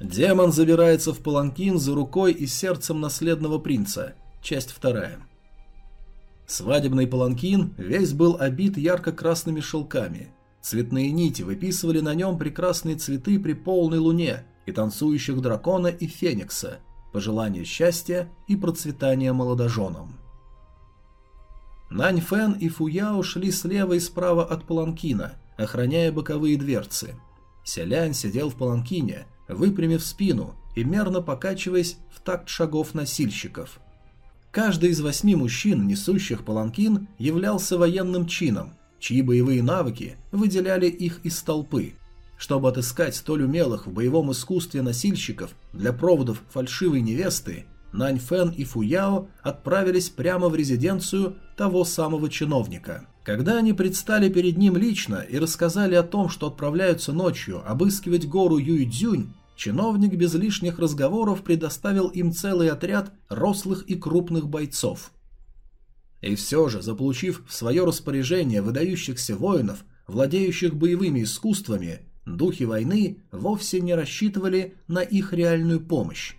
Демон забирается в паланкин за рукой и сердцем наследного принца. Часть вторая. Свадебный паланкин весь был обит ярко-красными шелками. Цветные нити выписывали на нем прекрасные цветы при полной луне и танцующих дракона и феникса, пожелание счастья и процветания молодоженам. Нань Фэн и Фуяо шли слева и справа от паланкина, охраняя боковые дверцы. Селянь сидел в паланкине, выпрямив спину и мерно покачиваясь в такт шагов носильщиков. Каждый из восьми мужчин, несущих паланкин, являлся военным чином, чьи боевые навыки выделяли их из толпы. Чтобы отыскать столь умелых в боевом искусстве носильщиков для проводов фальшивой невесты, Нань Фэн и Фуяо отправились прямо в резиденцию того самого чиновника. Когда они предстали перед ним лично и рассказали о том, что отправляются ночью обыскивать гору Юйцзюнь, чиновник без лишних разговоров предоставил им целый отряд рослых и крупных бойцов. И все же, заполучив в свое распоряжение выдающихся воинов, владеющих боевыми искусствами, духи войны вовсе не рассчитывали на их реальную помощь.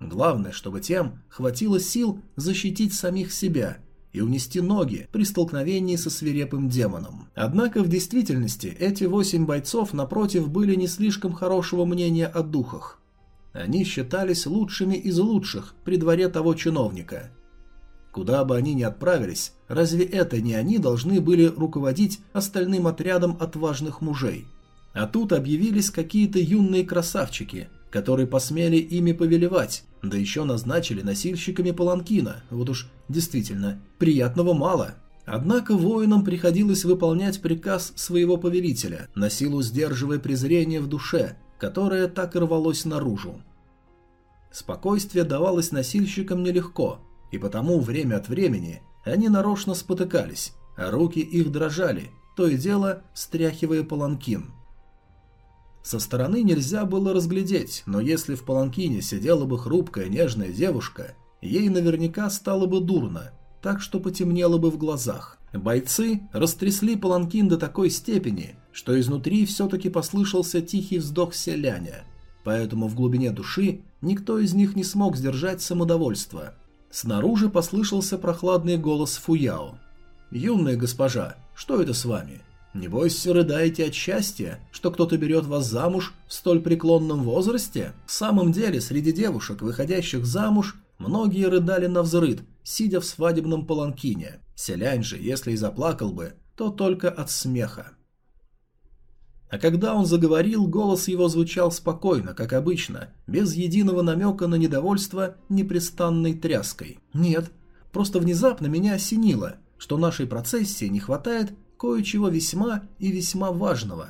Главное, чтобы тем хватило сил защитить самих себя и унести ноги при столкновении со свирепым демоном. Однако в действительности эти восемь бойцов напротив были не слишком хорошего мнения о духах. Они считались лучшими из лучших при дворе того чиновника. Куда бы они ни отправились, разве это не они должны были руководить остальным отрядом отважных мужей? А тут объявились какие-то юные красавчики, которые посмели ими повелевать, да еще назначили носильщиками паланкина. Вот уж действительно, приятного мало. Однако воинам приходилось выполнять приказ своего повелителя, на силу сдерживая презрение в душе, которое так рвалось наружу. Спокойствие давалось носильщикам нелегко, и потому время от времени они нарочно спотыкались, а руки их дрожали, то и дело стряхивая паланкин. Со стороны нельзя было разглядеть, но если в паланкине сидела бы хрупкая нежная девушка, ей наверняка стало бы дурно, так что потемнело бы в глазах. Бойцы растрясли паланкин до такой степени, что изнутри все-таки послышался тихий вздох селяня, поэтому в глубине души никто из них не смог сдержать самодовольство. Снаружи послышался прохладный голос Фуяо. «Юная госпожа, что это с вами? Небось, рыдаете от счастья, что кто-то берет вас замуж в столь преклонном возрасте? В самом деле, среди девушек, выходящих замуж, многие рыдали на взрыд, сидя в свадебном паланкине. Селянь же, если и заплакал бы, то только от смеха. А когда он заговорил, голос его звучал спокойно, как обычно, без единого намека на недовольство непрестанной тряской. Нет, просто внезапно меня осенило, что нашей процессии не хватает кое-чего весьма и весьма важного.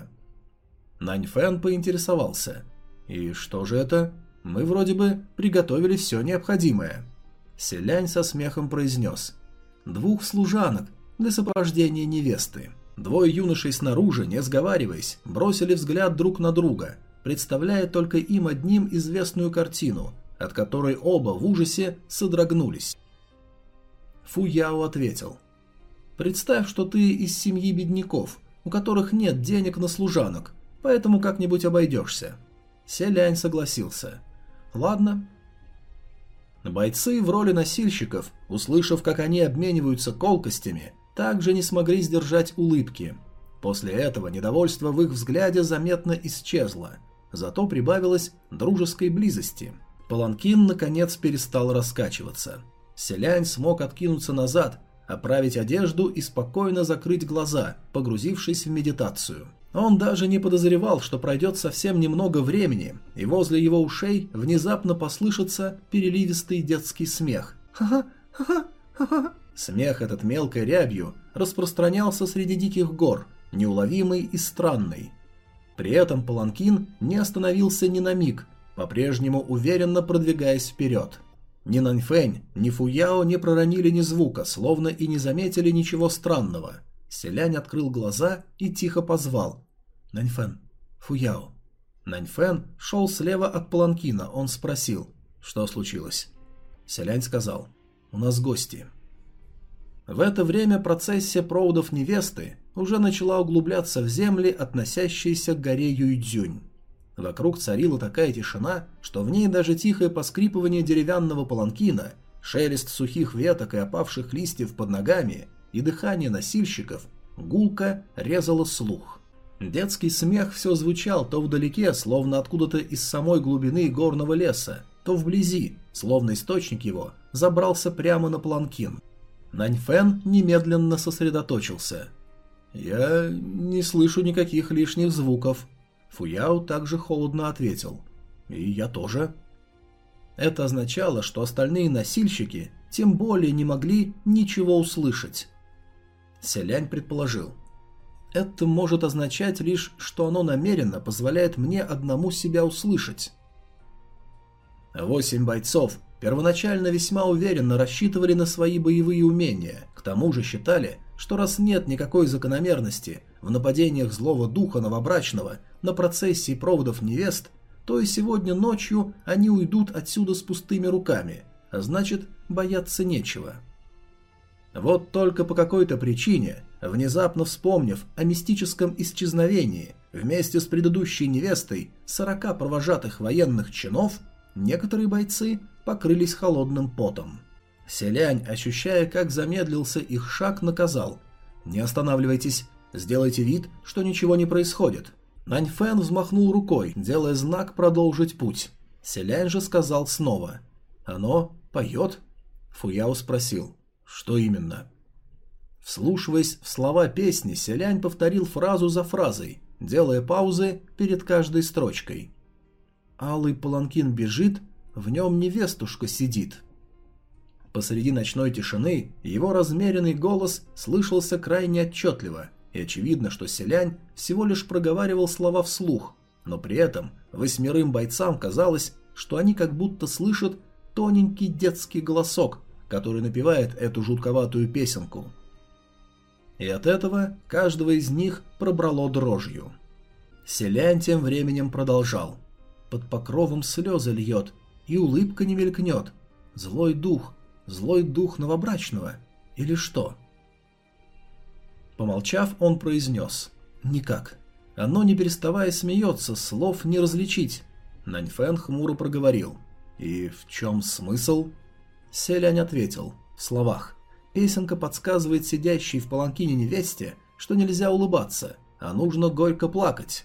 Нань Фэн поинтересовался. «И что же это? Мы вроде бы приготовили все необходимое». Селянь со смехом произнес. «Двух служанок для сопровождения невесты». Двое юношей снаружи, не сговариваясь, бросили взгляд друг на друга, представляя только им одним известную картину, от которой оба в ужасе содрогнулись. Фу Яо ответил. Представь, что ты из семьи бедняков, у которых нет денег на служанок, поэтому как-нибудь обойдешься. Селянь согласился. Ладно. Бойцы в роли носильщиков, услышав, как они обмениваются колкостями, также не смогли сдержать улыбки. После этого недовольство в их взгляде заметно исчезло, зато прибавилось дружеской близости. Паланкин, наконец, перестал раскачиваться. Селянь смог откинуться назад оправить одежду и спокойно закрыть глаза, погрузившись в медитацию. Он даже не подозревал, что пройдет совсем немного времени, и возле его ушей внезапно послышится переливистый детский смех. Смех этот мелкой рябью распространялся среди диких гор, неуловимый и странный. При этом Паланкин не остановился ни на миг, по-прежнему уверенно продвигаясь вперед. Ни Наньфэнь, ни Фуяо не проронили ни звука, словно и не заметили ничего странного. Селянь открыл глаза и тихо позвал. «Наньфэн, Фуяо». Наньфэн шел слева от Паланкина, он спросил, что случилось. Селянь сказал, «У нас гости». В это время процессия проводов невесты уже начала углубляться в земли, относящиеся к горе Юйдзюнь. Вокруг царила такая тишина, что в ней даже тихое поскрипывание деревянного паланкина, шелест сухих веток и опавших листьев под ногами и дыхание носильщиков гулко резало слух. Детский смех все звучал то вдалеке, словно откуда-то из самой глубины горного леса, то вблизи, словно источник его, забрался прямо на планкин. Наньфен немедленно сосредоточился. «Я не слышу никаких лишних звуков», Фуяо также холодно ответил. «И я тоже». Это означало, что остальные носильщики тем более не могли ничего услышать. Селянь предположил. Это может означать лишь, что оно намеренно позволяет мне одному себя услышать. Восемь бойцов первоначально весьма уверенно рассчитывали на свои боевые умения, к тому же считали, что раз нет никакой закономерности в нападениях злого духа новобрачного на процессии проводов невест, то и сегодня ночью они уйдут отсюда с пустыми руками, а значит, бояться нечего. Вот только по какой-то причине, внезапно вспомнив о мистическом исчезновении вместе с предыдущей невестой сорока провожатых военных чинов, некоторые бойцы покрылись холодным потом. Селянь, ощущая, как замедлился их шаг, наказал «Не останавливайтесь, сделайте вид, что ничего не происходит». Наньфэн взмахнул рукой, делая знак продолжить путь. Селянь же сказал снова. «Оно поет?» Фуяо спросил. «Что именно?» Вслушиваясь в слова песни, Селянь повторил фразу за фразой, делая паузы перед каждой строчкой. «Алый паланкин бежит, в нем невестушка сидит». Посреди ночной тишины его размеренный голос слышался крайне отчетливо, и очевидно, что селянь всего лишь проговаривал слова вслух, но при этом восьмерым бойцам казалось, что они как будто слышат тоненький детский голосок, который напевает эту жутковатую песенку. И от этого каждого из них пробрало дрожью. Селянь тем временем продолжал. Под покровом слезы льет, и улыбка не мелькнет. Злой дух, злой дух новобрачного. Или что? Помолчав, он произнес. «Никак. Оно, не переставая, смеется, слов не различить». Наньфэн хмуро проговорил. «И в чем смысл?» Селянь ответил. В словах. Песенка подсказывает сидящей в паланкине невесте, что нельзя улыбаться, а нужно горько плакать.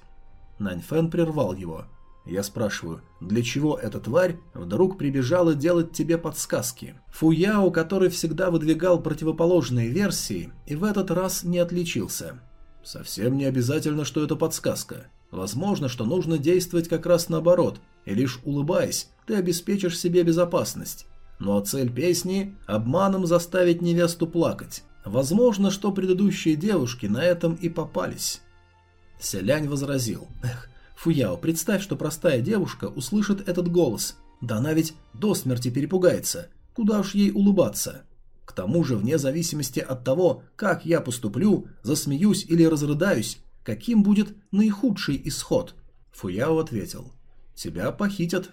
Наньфэн прервал его. Я спрашиваю, для чего эта тварь вдруг прибежала делать тебе подсказки? Фуяо, который всегда выдвигал противоположные версии, и в этот раз не отличился. Совсем не обязательно, что это подсказка. Возможно, что нужно действовать как раз наоборот, и лишь улыбаясь, ты обеспечишь себе безопасность. Ну а цель песни – обманом заставить невесту плакать. Возможно, что предыдущие девушки на этом и попались. Селянь возразил. Эх, Фуяо, представь, что простая девушка услышит этот голос. Да она ведь до смерти перепугается. Куда уж ей улыбаться? К тому же, вне зависимости от того, как я поступлю, засмеюсь или разрыдаюсь, каким будет наихудший исход? Фуяо ответил. Тебя похитят.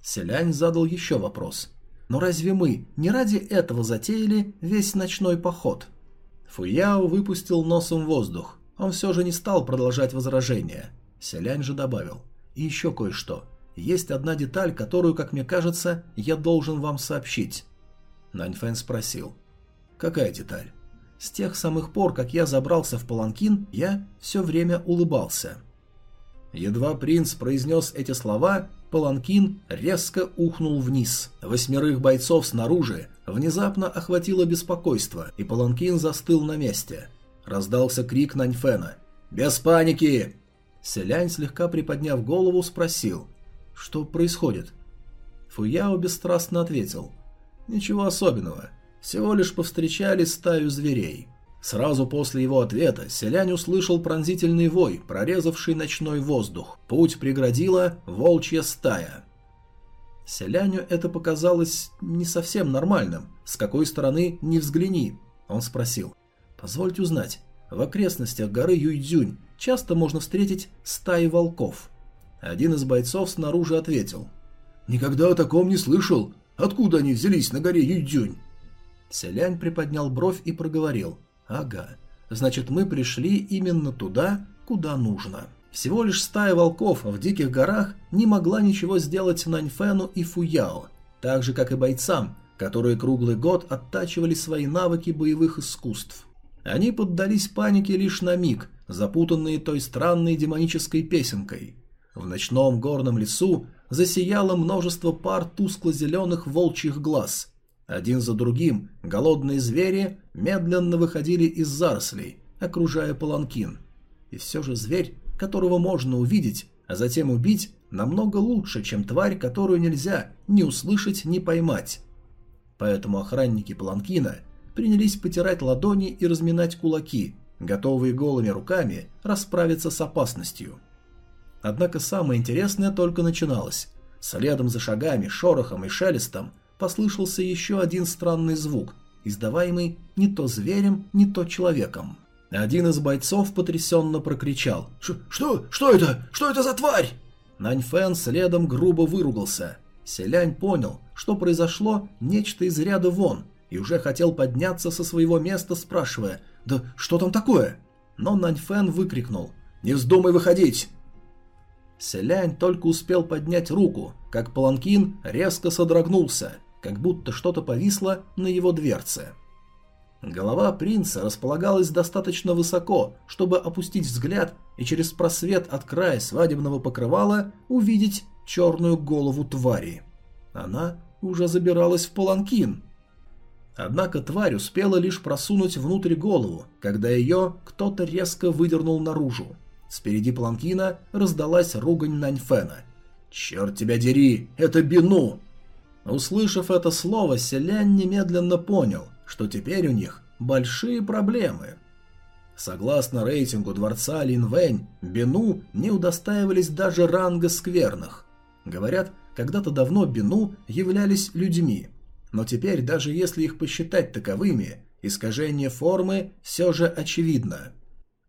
Селянь задал еще вопрос. Но разве мы не ради этого затеяли весь ночной поход? Фуяо выпустил носом воздух. Он все же не стал продолжать возражения. Селянь же добавил. И еще кое-что. Есть одна деталь, которую, как мне кажется, я должен вам сообщить. Наньфэн спросил. Какая деталь? С тех самых пор, как я забрался в Паланкин, я все время улыбался. Едва принц произнес эти слова, Паланкин резко ухнул вниз. Восьмерых бойцов снаружи внезапно охватило беспокойство, и Паланкин застыл на месте. Раздался крик Наньфена. «Без паники! Селянь, слегка приподняв голову, спросил, что происходит. Фуяо бесстрастно ответил, ничего особенного, всего лишь повстречали стаю зверей. Сразу после его ответа селянь услышал пронзительный вой, прорезавший ночной воздух. Путь преградила волчья стая. Селяню это показалось не совсем нормальным. С какой стороны не взгляни. Он спросил. «Позвольте узнать, в окрестностях горы Юйдзюнь часто можно встретить стаи волков. Один из бойцов снаружи ответил. «Никогда о таком не слышал. Откуда они взялись на горе Юйдзюнь?» Селянь приподнял бровь и проговорил. «Ага, значит мы пришли именно туда, куда нужно». Всего лишь стая волков в диких горах не могла ничего сделать Наньфену и Фуяо, так же как и бойцам, которые круглый год оттачивали свои навыки боевых искусств. Они поддались панике лишь на миг, запутанные той странной демонической песенкой. В ночном горном лесу засияло множество пар тускло-зеленых волчьих глаз. Один за другим голодные звери медленно выходили из зарослей, окружая паланкин. И все же зверь, которого можно увидеть, а затем убить, намного лучше, чем тварь, которую нельзя ни услышать, ни поймать. Поэтому охранники паланкина принялись потирать ладони и разминать кулаки, готовые голыми руками расправиться с опасностью. Однако самое интересное только начиналось. Следом за шагами, шорохом и шелестом послышался еще один странный звук, издаваемый не то зверем, не то человеком. Один из бойцов потрясенно прокричал. «Что? Что это? Что это за тварь?» Наньфэн следом грубо выругался. Селянь понял, что произошло нечто из ряда вон, и уже хотел подняться со своего места, спрашивая «Да что там такое?» Но Наньфэн выкрикнул «Не вздумай выходить! Селянь только успел поднять руку, как паланкин резко содрогнулся, как будто что-то повисло на его дверце. Голова принца располагалась достаточно высоко, чтобы опустить взгляд и через просвет от края свадебного покрывала увидеть черную голову твари. Она уже забиралась в паланкин. Однако тварь успела лишь просунуть внутрь голову, когда ее кто-то резко выдернул наружу. Спереди планкина раздалась ругань Наньфена. «Черт тебя дери, это Бину!» Услышав это слово, селянь немедленно понял, что теперь у них большие проблемы. Согласно рейтингу дворца Линвэнь, Бину не удостаивались даже ранга скверных. Говорят, когда-то давно Бину являлись людьми, но теперь даже если их посчитать таковыми, искажение формы все же очевидно –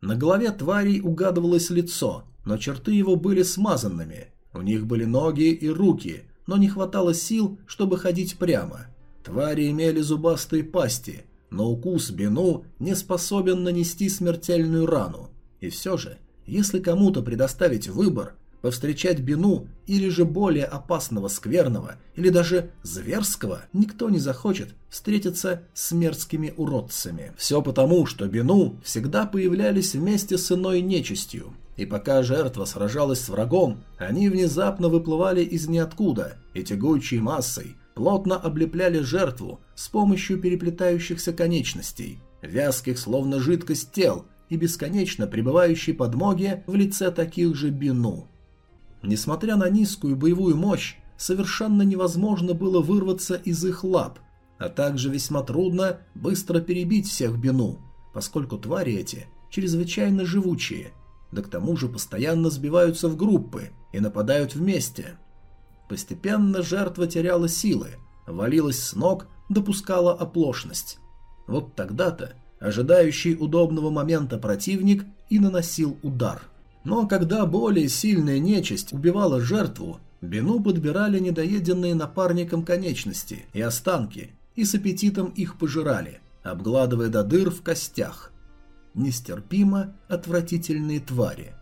на голове тварей угадывалось лицо, но черты его были смазанными. У них были ноги и руки, но не хватало сил, чтобы ходить прямо. Твари имели зубастые пасти, но укус Бену не способен нанести смертельную рану. И все же, если кому-то предоставить выбор, повстречать Бину или же более опасного скверного, или даже зверского, никто не захочет встретиться с мерзкими уродцами. Все потому, что Бину всегда появлялись вместе с иной нечистью, и пока жертва сражалась с врагом, они внезапно выплывали из ниоткуда и тягучей массой плотно облепляли жертву с помощью переплетающихся конечностей, вязких словно жидкость тел и бесконечно пребывающей подмоги в лице таких же Бину. Несмотря на низкую боевую мощь, совершенно невозможно было вырваться из их лап, а также весьма трудно быстро перебить всех Бину, поскольку твари эти чрезвычайно живучие, да к тому же постоянно сбиваются в группы и нападают вместе. Постепенно жертва теряла силы, валилась с ног, допускала оплошность. Вот тогда-то ожидающий удобного момента противник и наносил удар – но когда более сильная нечисть убивала жертву, Бину подбирали недоеденные напарником конечности и останки, и с аппетитом их пожирали, обгладывая до дыр в костях. Нестерпимо отвратительные твари.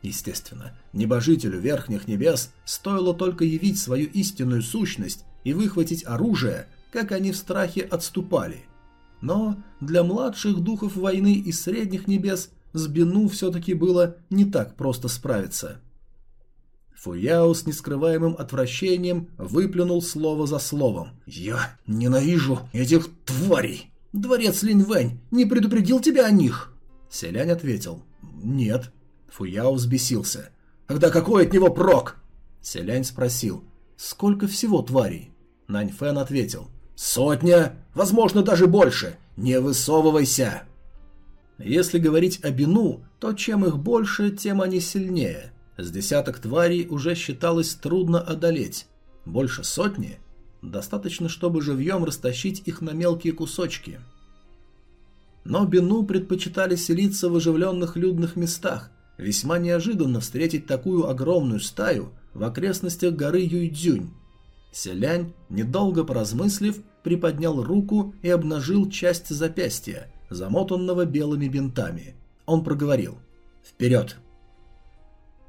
Естественно, небожителю верхних небес стоило только явить свою истинную сущность и выхватить оружие, как они в страхе отступали. Но для младших духов войны из средних небес – с Бину все-таки было не так просто справиться. Фуяо с нескрываемым отвращением выплюнул слово за словом. «Я ненавижу этих тварей! Дворец Линьвэнь не предупредил тебя о них?» Селянь ответил. «Нет». Фуяо взбесился. «Тогда какой от него прок?» Селянь спросил. «Сколько всего тварей?» Наньфэн ответил. «Сотня, возможно, даже больше. Не высовывайся!» Если говорить о Бину, то чем их больше, тем они сильнее. С десяток тварей уже считалось трудно одолеть. Больше сотни? Достаточно, чтобы живьем растащить их на мелкие кусочки. Но Бину предпочитали селиться в оживленных людных местах. Весьма неожиданно встретить такую огромную стаю в окрестностях горы Юйдзюнь. Селянь, недолго поразмыслив, приподнял руку и обнажил часть запястья – замотанного белыми бинтами. Он проговорил «Вперед!».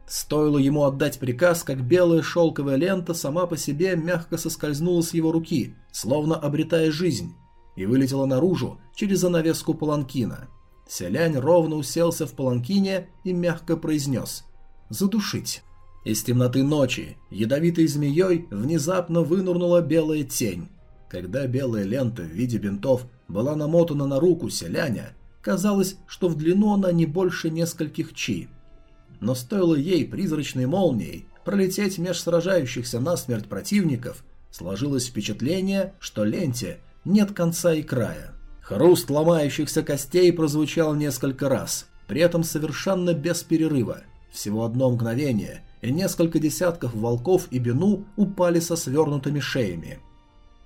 Стоило ему отдать приказ, как белая шелковая лента сама по себе мягко соскользнула с его руки, словно обретая жизнь, и вылетела наружу через занавеску паланкина. Селянь ровно уселся в паланкине и мягко произнес «Задушить». Из темноты ночи ядовитой змеей внезапно вынурнула белая тень. Когда белая лента в виде бинтов была намотана на руку селяня, казалось, что в длину она не больше нескольких чи – но стоило ей призрачной молнией пролететь меж сражающихся насмерть противников, сложилось впечатление, что ленте нет конца и края. Хруст ломающихся костей прозвучал несколько раз, при этом совершенно без перерыва. Всего одно мгновение, и несколько десятков волков и Бину упали со свернутыми шеями.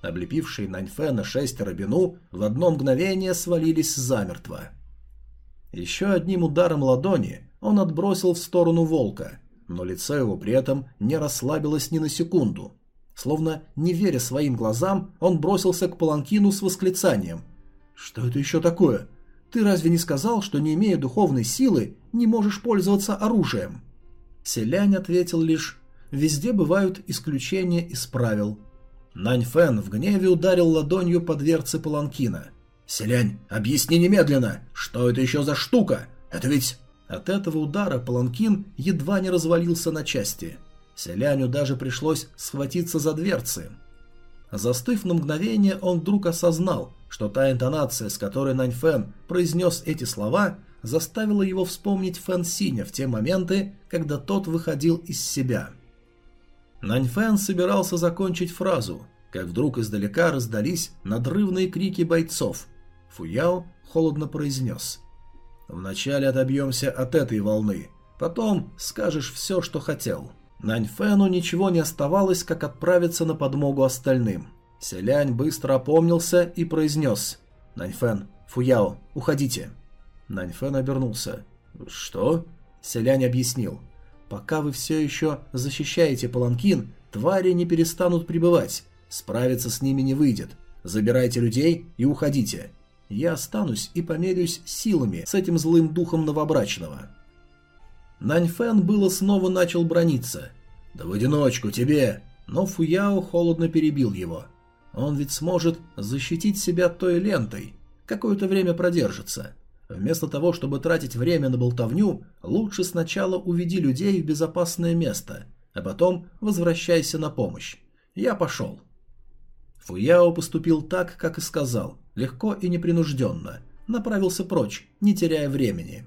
Облепившие Наньфена шестеро Бину в одно мгновение свалились замертво. Еще одним ударом ладони он отбросил в сторону волка, но лицо его при этом не расслабилось ни на секунду. Словно не веря своим глазам, он бросился к паланкину с восклицанием. «Что это еще такое? Ты разве не сказал, что, не имея духовной силы, не можешь пользоваться оружием?» Селянь ответил лишь «Везде бывают исключения из правил». Нань Фэн в гневе ударил ладонью по дверце паланкина. «Селянь, объясни немедленно, что это еще за штука? Это ведь от этого удара паланкин едва не развалился на части. Селяню даже пришлось схватиться за дверцы. Застыв на мгновение, он вдруг осознал, что та интонация, с которой Нань Фэн произнес эти слова, заставила его вспомнить Фэн Синя в те моменты, когда тот выходил из себя. Нань Фэн собирался закончить фразу, как вдруг издалека раздались надрывные крики бойцов. Фуяо холодно произнес – Вначале отобьемся от этой волны, потом скажешь все, что хотел. Наньфену ничего не оставалось, как отправиться на подмогу остальным. Селянь быстро опомнился и произнес «Наньфен, Фуяо, уходите». Наньфен обернулся. «Что?» Селянь объяснил. «Пока вы все еще защищаете Паланкин, твари не перестанут пребывать. Справиться с ними не выйдет. Забирайте людей и уходите. Я останусь и померюсь силами с этим злым духом новобрачного. Наньфэн было снова начал брониться. «Да в одиночку тебе!» Но Фуяо холодно перебил его. Он ведь сможет защитить себя той лентой. Какое-то время продержится. Вместо того, чтобы тратить время на болтовню, лучше сначала уведи людей в безопасное место, а потом возвращайся на помощь. Я пошел. Фуяо поступил так, как и сказал легко и непринужденно, направился прочь, не теряя времени.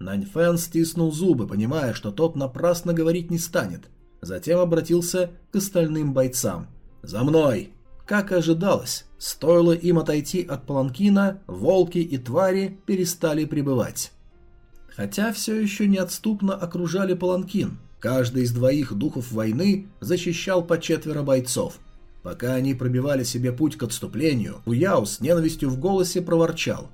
Наньфэн стиснул зубы, понимая, что тот напрасно говорить не станет. Затем обратился к остальным бойцам. «За мной!» Как и ожидалось, стоило им отойти от паланкина, волки и твари перестали пребывать. Хотя все еще неотступно окружали паланкин, каждый из двоих духов войны защищал по четверо бойцов, Пока они пробивали себе путь к отступлению, Уяо с ненавистью в голосе проворчал.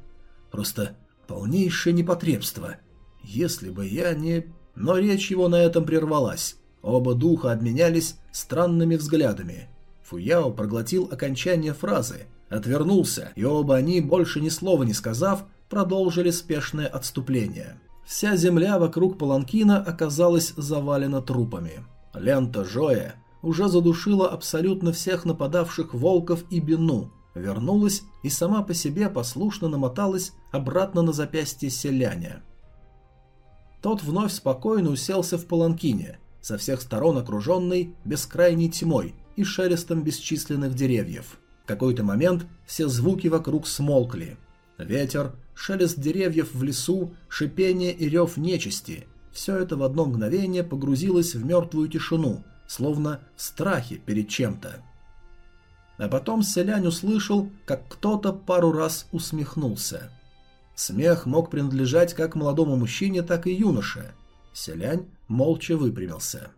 «Просто полнейшее непотребство. Если бы я не...» Но речь его на этом прервалась. Оба духа обменялись странными взглядами. Фуяо проглотил окончание фразы, отвернулся, и оба они, больше ни слова не сказав, продолжили спешное отступление. Вся земля вокруг Паланкина оказалась завалена трупами. Лента Жоя уже задушила абсолютно всех нападавших волков и бину, вернулась и сама по себе послушно намоталась обратно на запястье селяня. Тот вновь спокойно уселся в паланкине, со всех сторон окруженный бескрайней тьмой и шелестом бесчисленных деревьев. В какой-то момент все звуки вокруг смолкли. Ветер, шелест деревьев в лесу, шипение и рев нечисти – все это в одно мгновение погрузилось в мертвую тишину, словно в страхе перед чем-то. А потом селянь услышал, как кто-то пару раз усмехнулся. Смех мог принадлежать как молодому мужчине, так и юноше. Селянь молча выпрямился.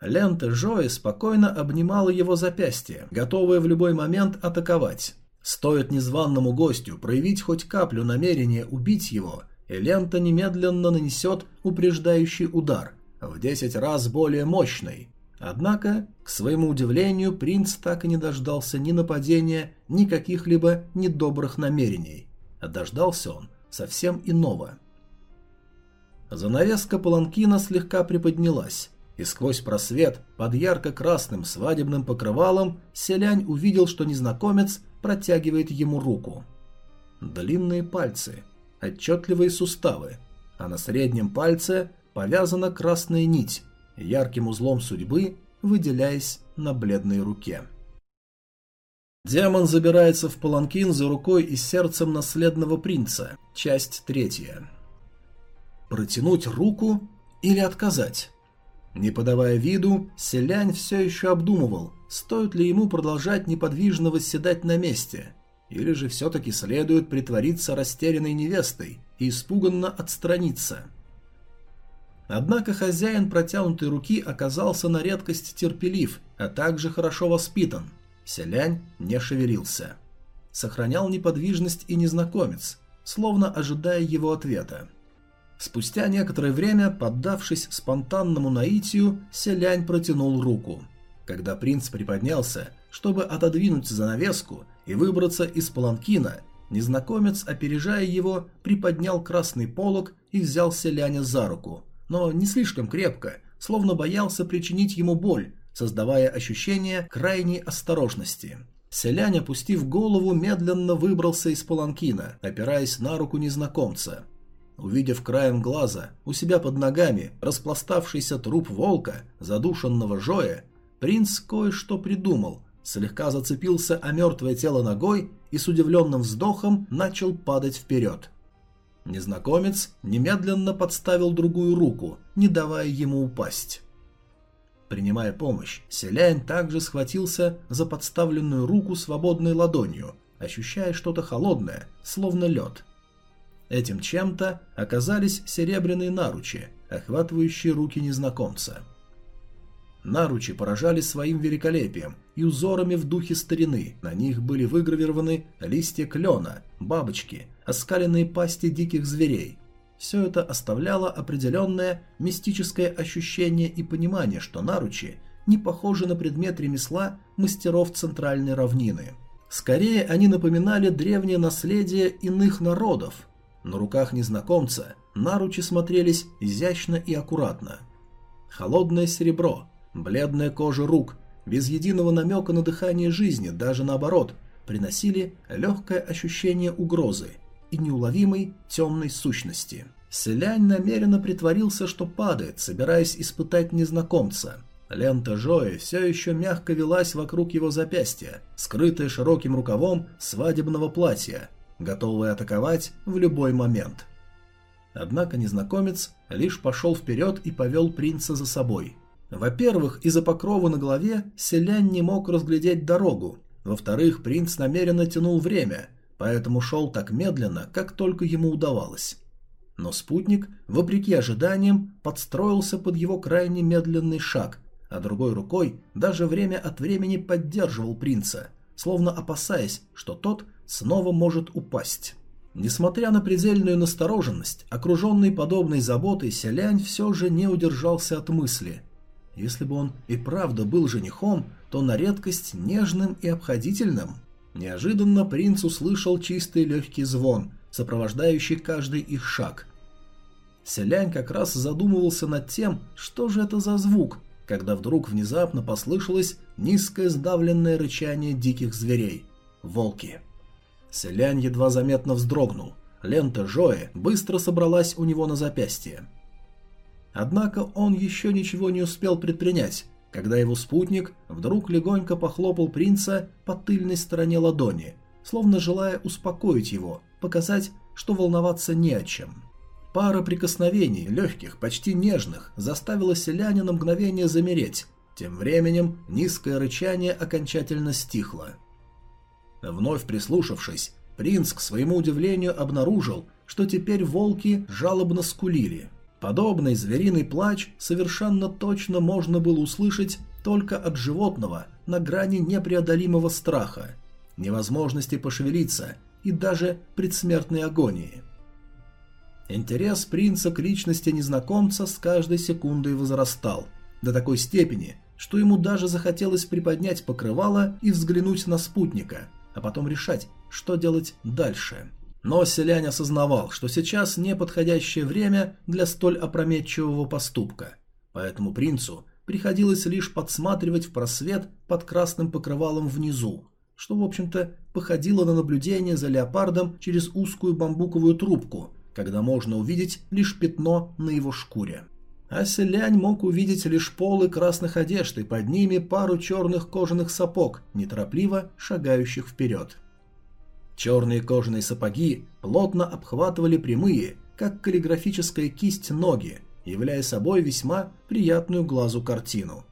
Лента Жои спокойно обнимала его запястье, готовая в любой момент атаковать. Стоит незваному гостю проявить хоть каплю намерения убить его, и лента немедленно нанесет упреждающий удар, в десять раз более мощный, Однако, к своему удивлению, принц так и не дождался ни нападения, ни каких-либо недобрых намерений. Дождался он совсем иного. Занавеска паланкина слегка приподнялась, и сквозь просвет под ярко-красным свадебным покрывалом Селянь увидел, что незнакомец протягивает ему руку. Длинные пальцы, отчетливые суставы, а на среднем пальце повязана красная нить, ярким узлом судьбы выделяясь на бледной руке. Демон забирается в паланкин за рукой и сердцем наследного принца. Часть третья. Протянуть руку или отказать? Не подавая виду, селянь все еще обдумывал, стоит ли ему продолжать неподвижно восседать на месте, или же все-таки следует притвориться растерянной невестой и испуганно отстраниться. Однако хозяин протянутой руки оказался на редкость терпелив, а также хорошо воспитан. Селянь не шевелился. Сохранял неподвижность и незнакомец, словно ожидая его ответа. Спустя некоторое время, поддавшись спонтанному наитию, Селянь протянул руку. Когда принц приподнялся, чтобы отодвинуть занавеску и выбраться из паланкина, незнакомец, опережая его, приподнял красный полог и взял Селяня за руку, но не слишком крепко, словно боялся причинить ему боль, создавая ощущение крайней осторожности. Селянь, опустив голову, медленно выбрался из паланкина, опираясь на руку незнакомца. Увидев краем глаза у себя под ногами распластавшийся труп волка, задушенного Жоя, принц кое-что придумал, слегка зацепился о мертвое тело ногой и с удивленным вздохом начал падать вперед. Незнакомец немедленно подставил другую руку, не давая ему упасть. Принимая помощь, Селянь также схватился за подставленную руку свободной ладонью, ощущая что-то холодное, словно лед – Этим чем-то оказались серебряные наручи, охватывающие руки незнакомца. Наручи поражали своим великолепием и узорами в духе старины. На них были выгравированы листья клена, бабочки, оскаленные пасти диких зверей. Все это оставляло определенное мистическое ощущение и понимание, что наручи не похожи на предмет ремесла мастеров центральной равнины. Скорее, они напоминали древнее наследие иных народов, на руках незнакомца наручи смотрелись изящно и аккуратно. Холодное серебро, бледная кожа рук, без единого намека на дыхание жизни, даже наоборот, приносили легкое ощущение угрозы и неуловимой темной сущности. Селянь намеренно притворился, что падает, собираясь испытать незнакомца. Лента Жои все еще мягко велась вокруг его запястья, скрытая широким рукавом свадебного платья, готовые атаковать в любой момент. Однако незнакомец лишь пошел вперед и повел принца за собой. Во-первых, из-за покрова на голове селянь не мог разглядеть дорогу. Во-вторых, принц намеренно тянул время, поэтому шел так медленно, как только ему удавалось. Но спутник, вопреки ожиданиям, подстроился под его крайне медленный шаг, а другой рукой даже время от времени поддерживал принца, словно опасаясь, что тот снова может упасть. Несмотря на предельную настороженность, окруженный подобной заботой Селянь все же не удержался от мысли. Если бы он и правда был женихом, то на редкость нежным и обходительным. Неожиданно принц услышал чистый легкий звон, сопровождающий каждый их шаг. Селянь как раз задумывался над тем, что же это за звук, когда вдруг внезапно послышалось низкое сдавленное рычание диких зверей. Волки. Селянь едва заметно вздрогнул. Лента Жои быстро собралась у него на запястье. Однако он еще ничего не успел предпринять, когда его спутник вдруг легонько похлопал принца по тыльной стороне ладони, словно желая успокоить его, показать, что волноваться не о чем. Пара прикосновений, легких, почти нежных, заставила селяня на мгновение замереть. Тем временем низкое рычание окончательно стихло. Вновь прислушавшись, принц, к своему удивлению, обнаружил, что теперь волки жалобно скулили. Подобный звериный плач совершенно точно можно было услышать только от животного на грани непреодолимого страха, невозможности пошевелиться и даже предсмертной агонии. Интерес принца к личности незнакомца с каждой секундой возрастал, до такой степени, что ему даже захотелось приподнять покрывало и взглянуть на спутника – а потом решать, что делать дальше. Но селянь осознавал, что сейчас неподходящее время для столь опрометчивого поступка, поэтому принцу приходилось лишь подсматривать в просвет под красным покрывалом внизу, что, в общем-то, походило на наблюдение за леопардом через узкую бамбуковую трубку, когда можно увидеть лишь пятно на его шкуре. А селянь мог увидеть лишь полы красных одежд и под ними пару черных кожаных сапог, неторопливо шагающих вперед. Черные кожаные сапоги плотно обхватывали прямые, как каллиграфическая кисть ноги, являя собой весьма приятную глазу картину.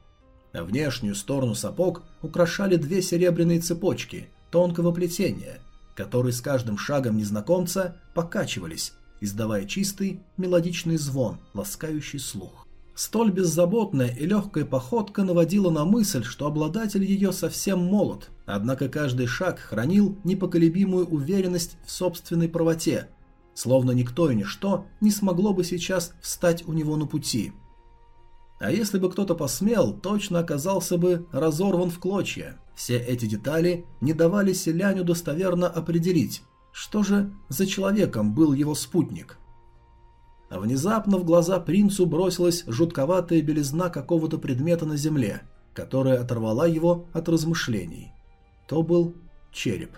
А внешнюю сторону сапог украшали две серебряные цепочки тонкого плетения, которые с каждым шагом незнакомца покачивались, издавая чистый мелодичный звон, ласкающий слух. Столь беззаботная и легкая походка наводила на мысль, что обладатель ее совсем молод, однако каждый шаг хранил непоколебимую уверенность в собственной правоте, словно никто и ничто не смогло бы сейчас встать у него на пути. А если бы кто-то посмел, точно оказался бы разорван в клочья. Все эти детали не давали селяню достоверно определить, что же за человеком был его спутник. А внезапно в глаза принцу бросилась жутковатая белизна какого-то предмета на земле, которая оторвала его от размышлений. То был череп.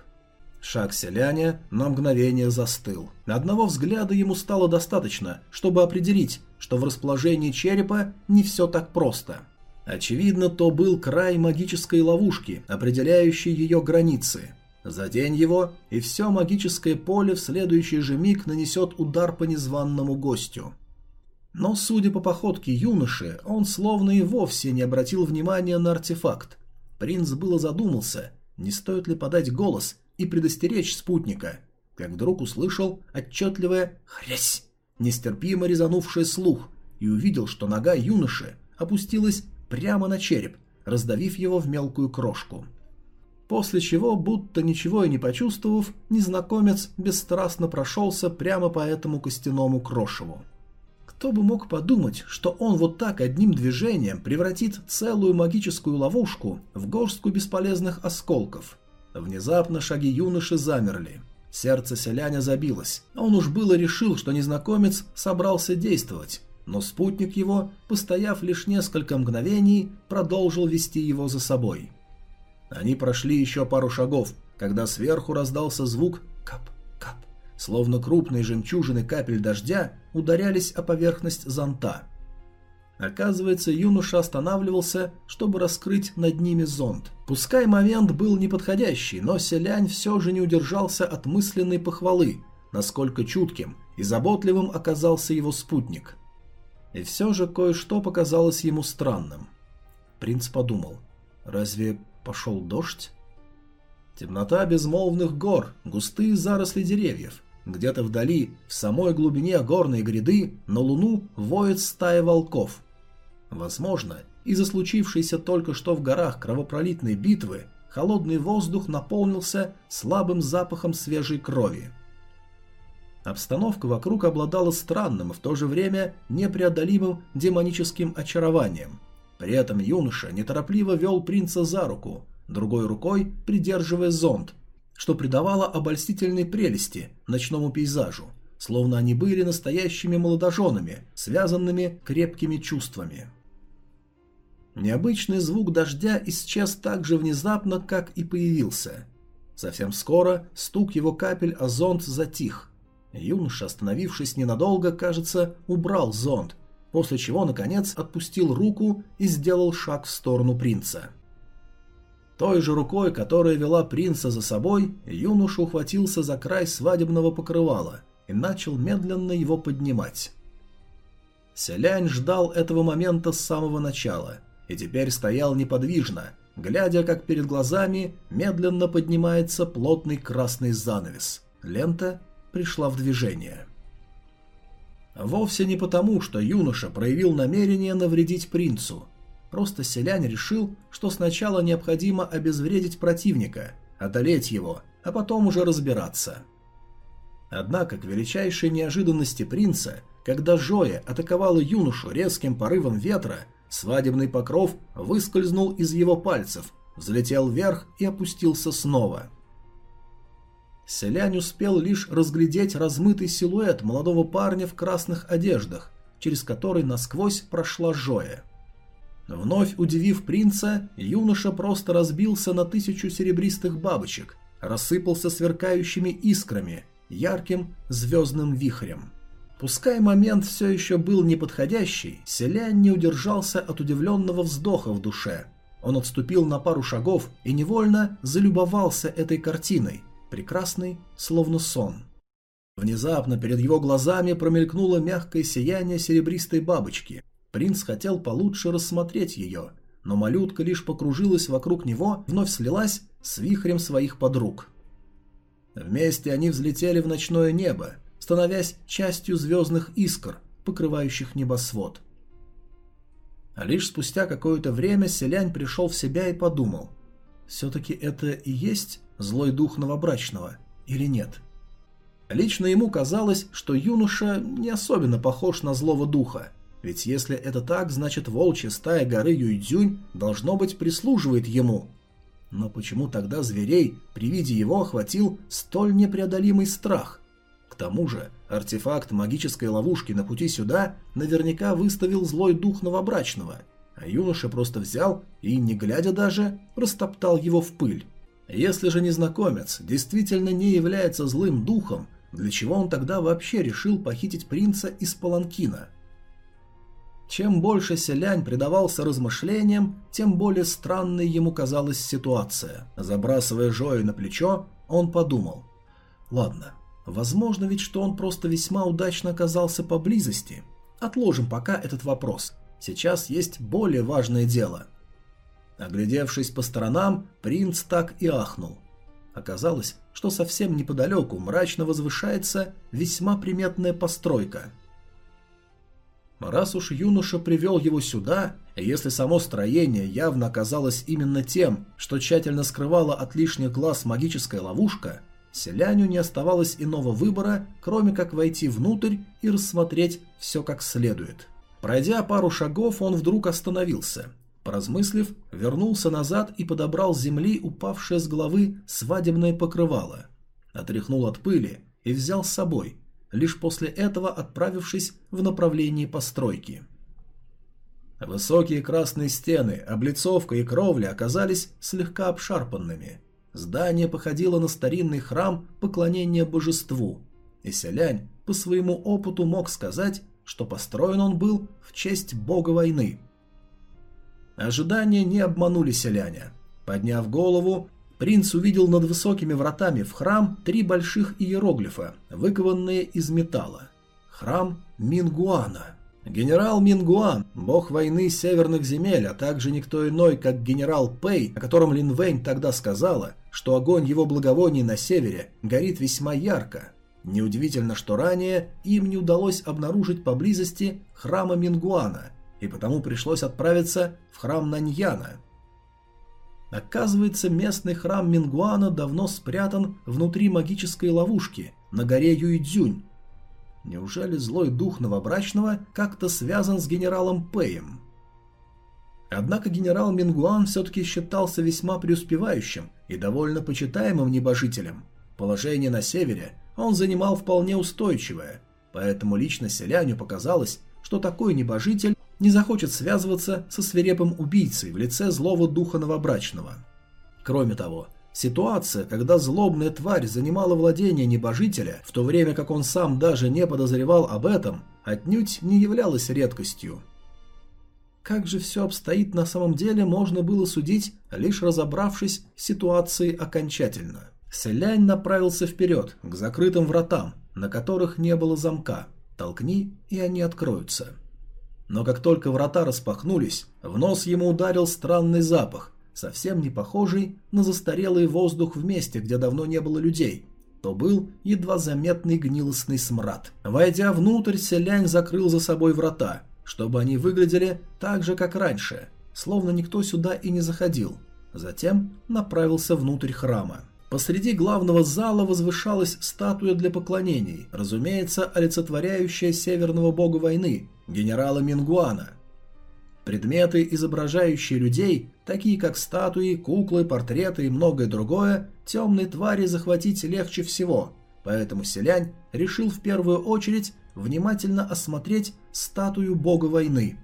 Шаг селяня на мгновение застыл. Одного взгляда ему стало достаточно, чтобы определить, что в расположении черепа не все так просто. Очевидно, то был край магической ловушки, определяющей ее границы. Задень его, и все магическое поле в следующий же миг нанесет удар по незваному гостю. Но, судя по походке юноши, он словно и вовсе не обратил внимания на артефакт. Принц было задумался, не стоит ли подать голос и предостеречь спутника, как вдруг услышал отчетливое «хрясь», нестерпимо резанувшее слух, и увидел, что нога юноши опустилась прямо на череп, раздавив его в мелкую крошку. После чего, будто ничего и не почувствовав, незнакомец бесстрастно прошелся прямо по этому костяному крошеву. Кто бы мог подумать, что он вот так одним движением превратит целую магическую ловушку в горстку бесполезных осколков, Внезапно шаги юноши замерли. Сердце селяня забилось. Он уж было решил, что незнакомец собрался действовать, но спутник его, постояв лишь несколько мгновений, продолжил вести его за собой. Они прошли еще пару шагов, когда сверху раздался звук «кап-кап», словно крупные жемчужины капель дождя ударялись о поверхность зонта. Оказывается, юноша останавливался, чтобы раскрыть над ними зонт. Пускай момент был неподходящий, но селянь все же не удержался от мысленной похвалы, насколько чутким и заботливым оказался его спутник. И все же кое-что показалось ему странным. Принц подумал, разве пошел дождь? Темнота безмолвных гор, густые заросли деревьев. Где-то вдали, в самой глубине горной гряды, на луну воет стая волков – Возможно, из-за случившейся только что в горах кровопролитной битвы холодный воздух наполнился слабым запахом свежей крови. Обстановка вокруг обладала странным в то же время непреодолимым демоническим очарованием. При этом юноша неторопливо вел принца за руку, другой рукой придерживая зонт, что придавало обольстительной прелести ночному пейзажу, словно они были настоящими молодоженами, связанными крепкими чувствами. Необычный звук дождя исчез так же внезапно, как и появился. Совсем скоро стук его капель о зонт затих. Юноша, остановившись ненадолго, кажется, убрал зонт, после чего, наконец, отпустил руку и сделал шаг в сторону принца. Той же рукой, которая вела принца за собой, юноша ухватился за край свадебного покрывала и начал медленно его поднимать. Селянь ждал этого момента с самого начала – и теперь стоял неподвижно, глядя, как перед глазами медленно поднимается плотный красный занавес. Лента пришла в движение. Вовсе не потому, что юноша проявил намерение навредить принцу. Просто селянь решил, что сначала необходимо обезвредить противника, одолеть его, а потом уже разбираться. Однако, к величайшей неожиданности принца, когда Жоя атаковала юношу резким порывом ветра, Свадебный покров выскользнул из его пальцев, взлетел вверх и опустился снова. Селянь успел лишь разглядеть размытый силуэт молодого парня в красных одеждах, через который насквозь прошла Жоя. Вновь удивив принца, юноша просто разбился на тысячу серебристых бабочек, рассыпался сверкающими искрами, ярким звездным вихрем. Пускай момент все еще был неподходящий, селянь не удержался от удивленного вздоха в душе. Он отступил на пару шагов и невольно залюбовался этой картиной, прекрасной, словно сон. Внезапно перед его глазами промелькнуло мягкое сияние серебристой бабочки, Принц хотел получше рассмотреть ее, но малютка лишь покружилась вокруг него, вновь слилась с вихрем своих подруг. Вместе они взлетели в ночное небо, становясь частью звездных искр, покрывающих небосвод. А лишь спустя какое-то время селянь пришел в себя и подумал, все-таки это и есть злой дух новобрачного или нет? Лично ему казалось, что юноша не особенно похож на злого духа, ведь если это так, значит волчья стая горы Юйдзюнь должно быть прислуживает ему. Но почему тогда зверей при виде его охватил столь непреодолимый страх? К тому же, артефакт магической ловушки на пути сюда наверняка выставил злой дух новобрачного, а юноша просто взял и, не глядя даже, растоптал его в пыль. Если же незнакомец действительно не является злым духом, для чего он тогда вообще решил похитить принца из Паланкина – чем больше селянь предавался размышлениям, тем более странной ему казалась ситуация. Забрасывая Жоя на плечо, он подумал. «Ладно, возможно ведь, что он просто весьма удачно оказался поблизости. Отложим пока этот вопрос. Сейчас есть более важное дело». Оглядевшись по сторонам, принц так и ахнул. Оказалось, что совсем неподалеку мрачно возвышается весьма приметная постройка – Раз уж юноша привел его сюда, если само строение явно оказалось именно тем, что тщательно скрывало от лишних глаз магическая ловушка, селяню не оставалось иного выбора, кроме как войти внутрь и рассмотреть все как следует. Пройдя пару шагов, он вдруг остановился. Поразмыслив, вернулся назад и подобрал с земли упавшее с головы свадебное покрывало. Отряхнул от пыли и взял с собой, лишь после этого отправившись в направлении постройки. Высокие красные стены, облицовка и кровля оказались слегка обшарпанными. Здание походило на старинный храм поклонения божеству, и селянь по своему опыту мог сказать, что построен он был в честь бога войны. Ожидания не обманули селяня. Подняв голову, Принц увидел над высокими вратами в храм три больших иероглифа, выкованные из металла. Храм Мингуана. Генерал Мингуан, бог войны северных земель, а также никто иной, как генерал Пэй, о котором Лин Вэнь тогда сказала, что огонь его благовоний на севере горит весьма ярко. Неудивительно, что ранее им не удалось обнаружить поблизости храма Мингуана, и потому пришлось отправиться в храм Наньяна – Оказывается, местный храм Мингуана давно спрятан внутри магической ловушки на горе Юйдзюнь. Неужели злой дух новобрачного как-то связан с генералом Пэем? Однако генерал Мингуан все-таки считался весьма преуспевающим и довольно почитаемым небожителем. Положение на севере он занимал вполне устойчивое, поэтому лично селяню показалось, что такой небожитель не захочет связываться со свирепым убийцей в лице злого духа новобрачного. Кроме того, ситуация, когда злобная тварь занимала владение небожителя, в то время как он сам даже не подозревал об этом, отнюдь не являлась редкостью. Как же все обстоит на самом деле, можно было судить, лишь разобравшись в ситуации окончательно. Селянь направился вперед, к закрытым вратам, на которых не было замка. Толкни, и они откроются. Но как только врата распахнулись, в нос ему ударил странный запах, совсем не похожий на застарелый воздух в месте, где давно не было людей. То был едва заметный гнилостный смрад. Войдя внутрь, селянь закрыл за собой врата, чтобы они выглядели так же, как раньше, словно никто сюда и не заходил. Затем направился внутрь храма. Посреди главного зала возвышалась статуя для поклонений, разумеется, олицетворяющая северного бога войны, генерала Мингуана. Предметы, изображающие людей, такие как статуи, куклы, портреты и многое другое, темной твари захватить легче всего, поэтому селянь решил в первую очередь внимательно осмотреть статую бога войны.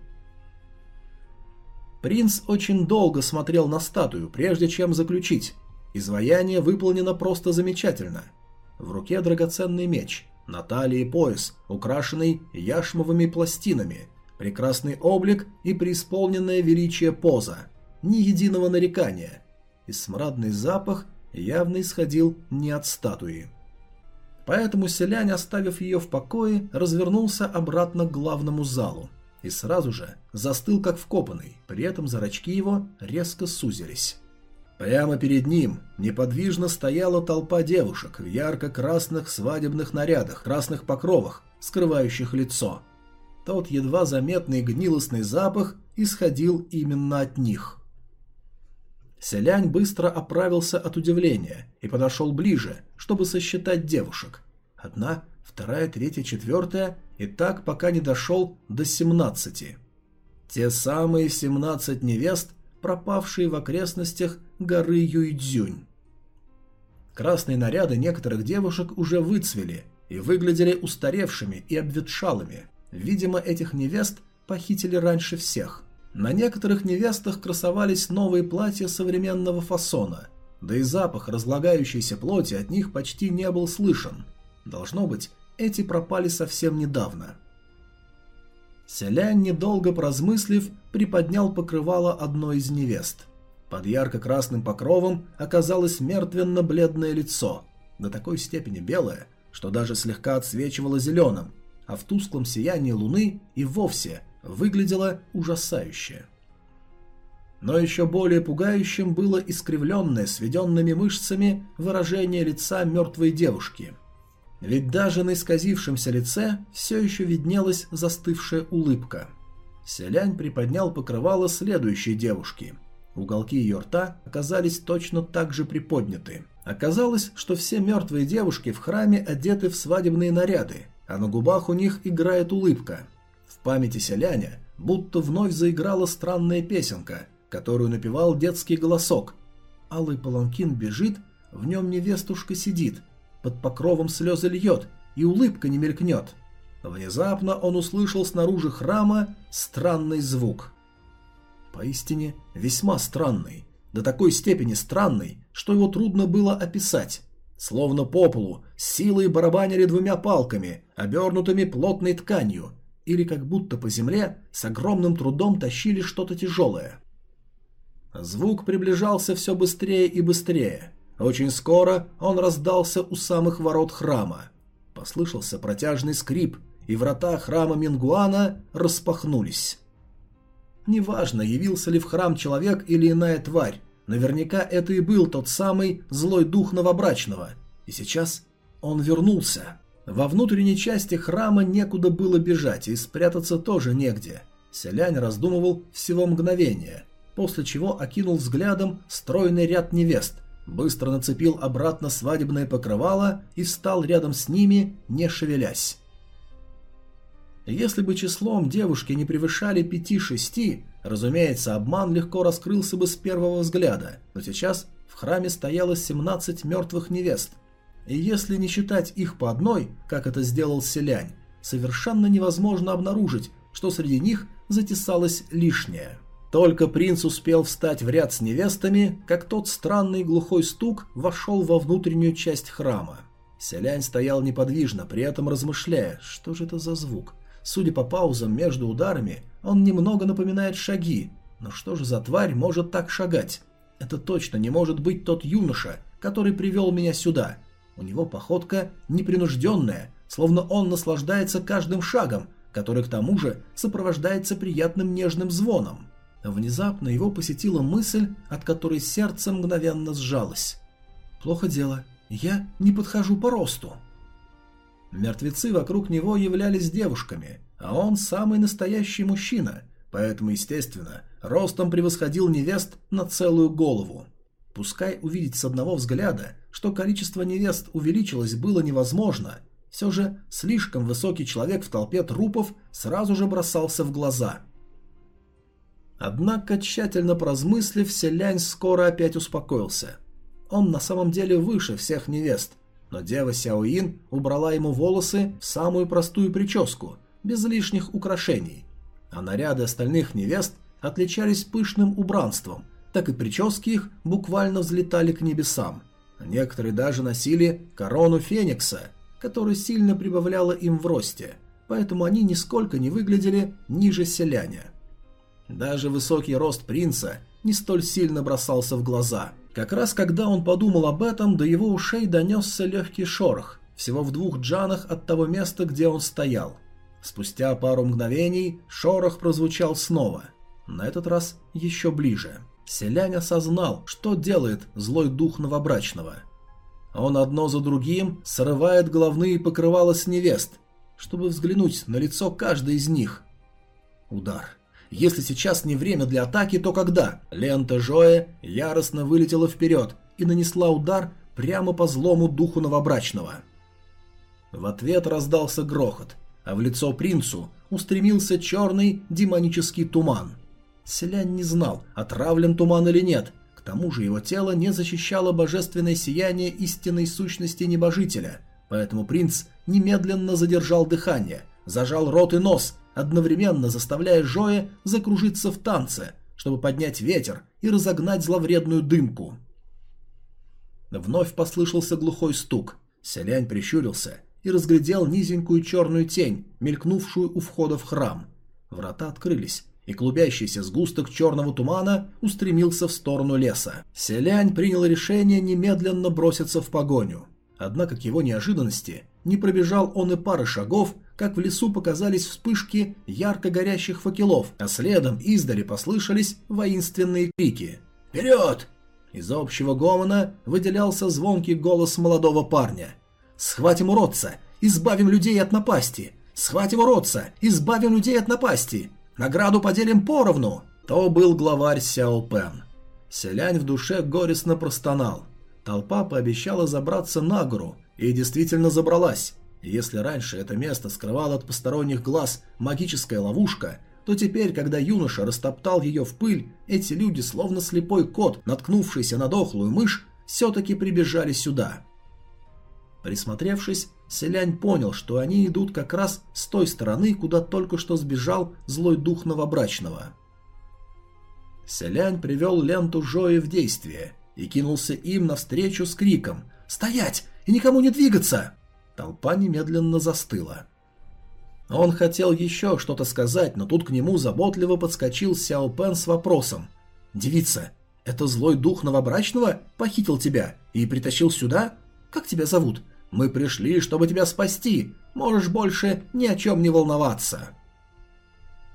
Принц очень долго смотрел на статую, прежде чем заключить. Изваяние выполнено просто замечательно. В руке драгоценный меч, на талии пояс, украшенный яшмовыми пластинами – Прекрасный облик и преисполненное величие поза. Ни единого нарекания. И смрадный запах явно исходил не от статуи. Поэтому селянь, оставив ее в покое, развернулся обратно к главному залу и сразу же застыл как вкопанный, при этом зрачки его резко сузились. Прямо перед ним неподвижно стояла толпа девушек в ярко-красных свадебных нарядах, красных покровах, скрывающих лицо – тот едва заметный гнилостный запах исходил именно от них. Селянь быстро оправился от удивления и подошел ближе, чтобы сосчитать девушек. Одна, вторая, третья, четвертая, и так пока не дошел до семнадцати. Те самые семнадцать невест, пропавшие в окрестностях горы Юйдзюнь. Красные наряды некоторых девушек уже выцвели и выглядели устаревшими и обветшалыми. Видимо, этих невест похитили раньше всех. На некоторых невестах красовались новые платья современного фасона, да и запах разлагающейся плоти от них почти не был слышен. Должно быть, эти пропали совсем недавно. Селянь, недолго поразмыслив, приподнял покрывало одной из невест. Под ярко-красным покровом оказалось мертвенно-бледное лицо, до такой степени белое, что даже слегка отсвечивало зеленым, а в тусклом сиянии луны и вовсе выглядело ужасающе. Но еще более пугающим было искривленное сведенными мышцами выражение лица мертвой девушки. Ведь даже на исказившемся лице все еще виднелась застывшая улыбка. Селянь приподнял покрывало следующей девушки. Уголки ее рта оказались точно так же приподняты. Оказалось, что все мертвые девушки в храме одеты в свадебные наряды, а на губах у них играет улыбка. В памяти селяня будто вновь заиграла странная песенка, которую напевал детский голосок. Алый паланкин бежит, в нем невестушка сидит, под покровом слезы льет, и улыбка не мелькнет. Внезапно он услышал снаружи храма странный звук. Поистине весьма странный, до такой степени странный, что его трудно было описать. Словно по полу, силой барабанили двумя палками, обернутыми плотной тканью, или как будто по земле с огромным трудом тащили что-то тяжелое. Звук приближался все быстрее и быстрее. Очень скоро он раздался у самых ворот храма. Послышался протяжный скрип, и врата храма Мингуана распахнулись. Неважно, явился ли в храм человек или иная тварь, Наверняка это и был тот самый злой дух новобрачного. И сейчас он вернулся. Во внутренней части храма некуда было бежать, и спрятаться тоже негде. Селянь раздумывал всего мгновение, после чего окинул взглядом стройный ряд невест, быстро нацепил обратно свадебное покрывало и встал рядом с ними, не шевелясь. Если бы числом девушки не превышали пяти-шести, Разумеется, обман легко раскрылся бы с первого взгляда, но сейчас в храме стояло 17 мертвых невест. И если не считать их по одной, как это сделал селянь, совершенно невозможно обнаружить, что среди них затесалось лишнее. Только принц успел встать в ряд с невестами, как тот странный глухой стук вошел во внутреннюю часть храма. Селянь стоял неподвижно, при этом размышляя, что же это за звук. Судя по паузам между ударами, он немного напоминает шаги. Но что же за тварь может так шагать? Это точно не может быть тот юноша, который привел меня сюда. У него походка непринужденная, словно он наслаждается каждым шагом, который к тому же сопровождается приятным нежным звоном. Внезапно его посетила мысль, от которой сердце мгновенно сжалось. «Плохо дело. Я не подхожу по росту». Мертвецы вокруг него являлись девушками, а он самый настоящий мужчина, поэтому, естественно, ростом превосходил невест на целую голову. Пускай увидеть с одного взгляда, что количество невест увеличилось было невозможно, все же слишком высокий человек в толпе трупов сразу же бросался в глаза. Однако, тщательно поразмыслив, Селянь скоро опять успокоился. Он на самом деле выше всех невест, но дева Сяоин убрала ему волосы в самую простую прическу, без лишних украшений, а наряды остальных невест отличались пышным убранством, так и прически их буквально взлетали к небесам. Некоторые даже носили корону Феникса, которая сильно прибавляла им в росте, поэтому они нисколько не выглядели ниже селяня. Даже высокий рост принца не столь сильно бросался в глаза. Как раз когда он подумал об этом, до его ушей донесся легкий шорох, всего в двух джанах от того места, где он стоял. Спустя пару мгновений шорох прозвучал снова, на этот раз еще ближе. Селянь осознал, что делает злой дух новобрачного. Он одно за другим срывает головные покрывала с невест, чтобы взглянуть на лицо каждой из них. Удар. Если сейчас не время для атаки, то когда? Лента Жоэ яростно вылетела вперед и нанесла удар прямо по злому духу новобрачного. В ответ раздался грохот, а в лицо принцу устремился черный демонический туман. Селянь не знал, отравлен туман или нет, к тому же его тело не защищало божественное сияние истинной сущности небожителя, поэтому принц немедленно задержал дыхание, зажал рот и нос одновременно заставляя Жоя закружиться в танце, чтобы поднять ветер и разогнать зловредную дымку. Вновь послышался глухой стук. Селянь прищурился и разглядел низенькую черную тень, мелькнувшую у входа в храм. Врата открылись, и клубящийся сгусток черного тумана устремился в сторону леса. Селянь принял решение немедленно броситься в погоню. Однако к его неожиданности не пробежал он и пары шагов, как в лесу показались вспышки ярко горящих факелов, а следом издали послышались воинственные крики. «Вперед!» Из общего гомона выделялся звонкий голос молодого парня. «Схватим уродца! Избавим людей от напасти! Схватим уродца! Избавим людей от напасти! Награду поделим поровну!» То был главарь Сяо Пен. Селянь в душе горестно простонал. Толпа пообещала забраться на гору, и действительно забралась. Если раньше это место скрывало от посторонних глаз магическая ловушка, то теперь, когда юноша растоптал ее в пыль, эти люди, словно слепой кот, наткнувшийся на дохлую мышь, все-таки прибежали сюда. Присмотревшись, Селянь понял, что они идут как раз с той стороны, куда только что сбежал злой дух новобрачного. Селянь привел ленту Жои в действие и кинулся им навстречу с криком «Стоять! И никому не двигаться!» Толпа немедленно застыла. Он хотел еще что-то сказать, но тут к нему заботливо подскочил Сяо Пен с вопросом. «Девица, это злой дух новобрачного похитил тебя и притащил сюда? Как тебя зовут? Мы пришли, чтобы тебя спасти. Можешь больше ни о чем не волноваться».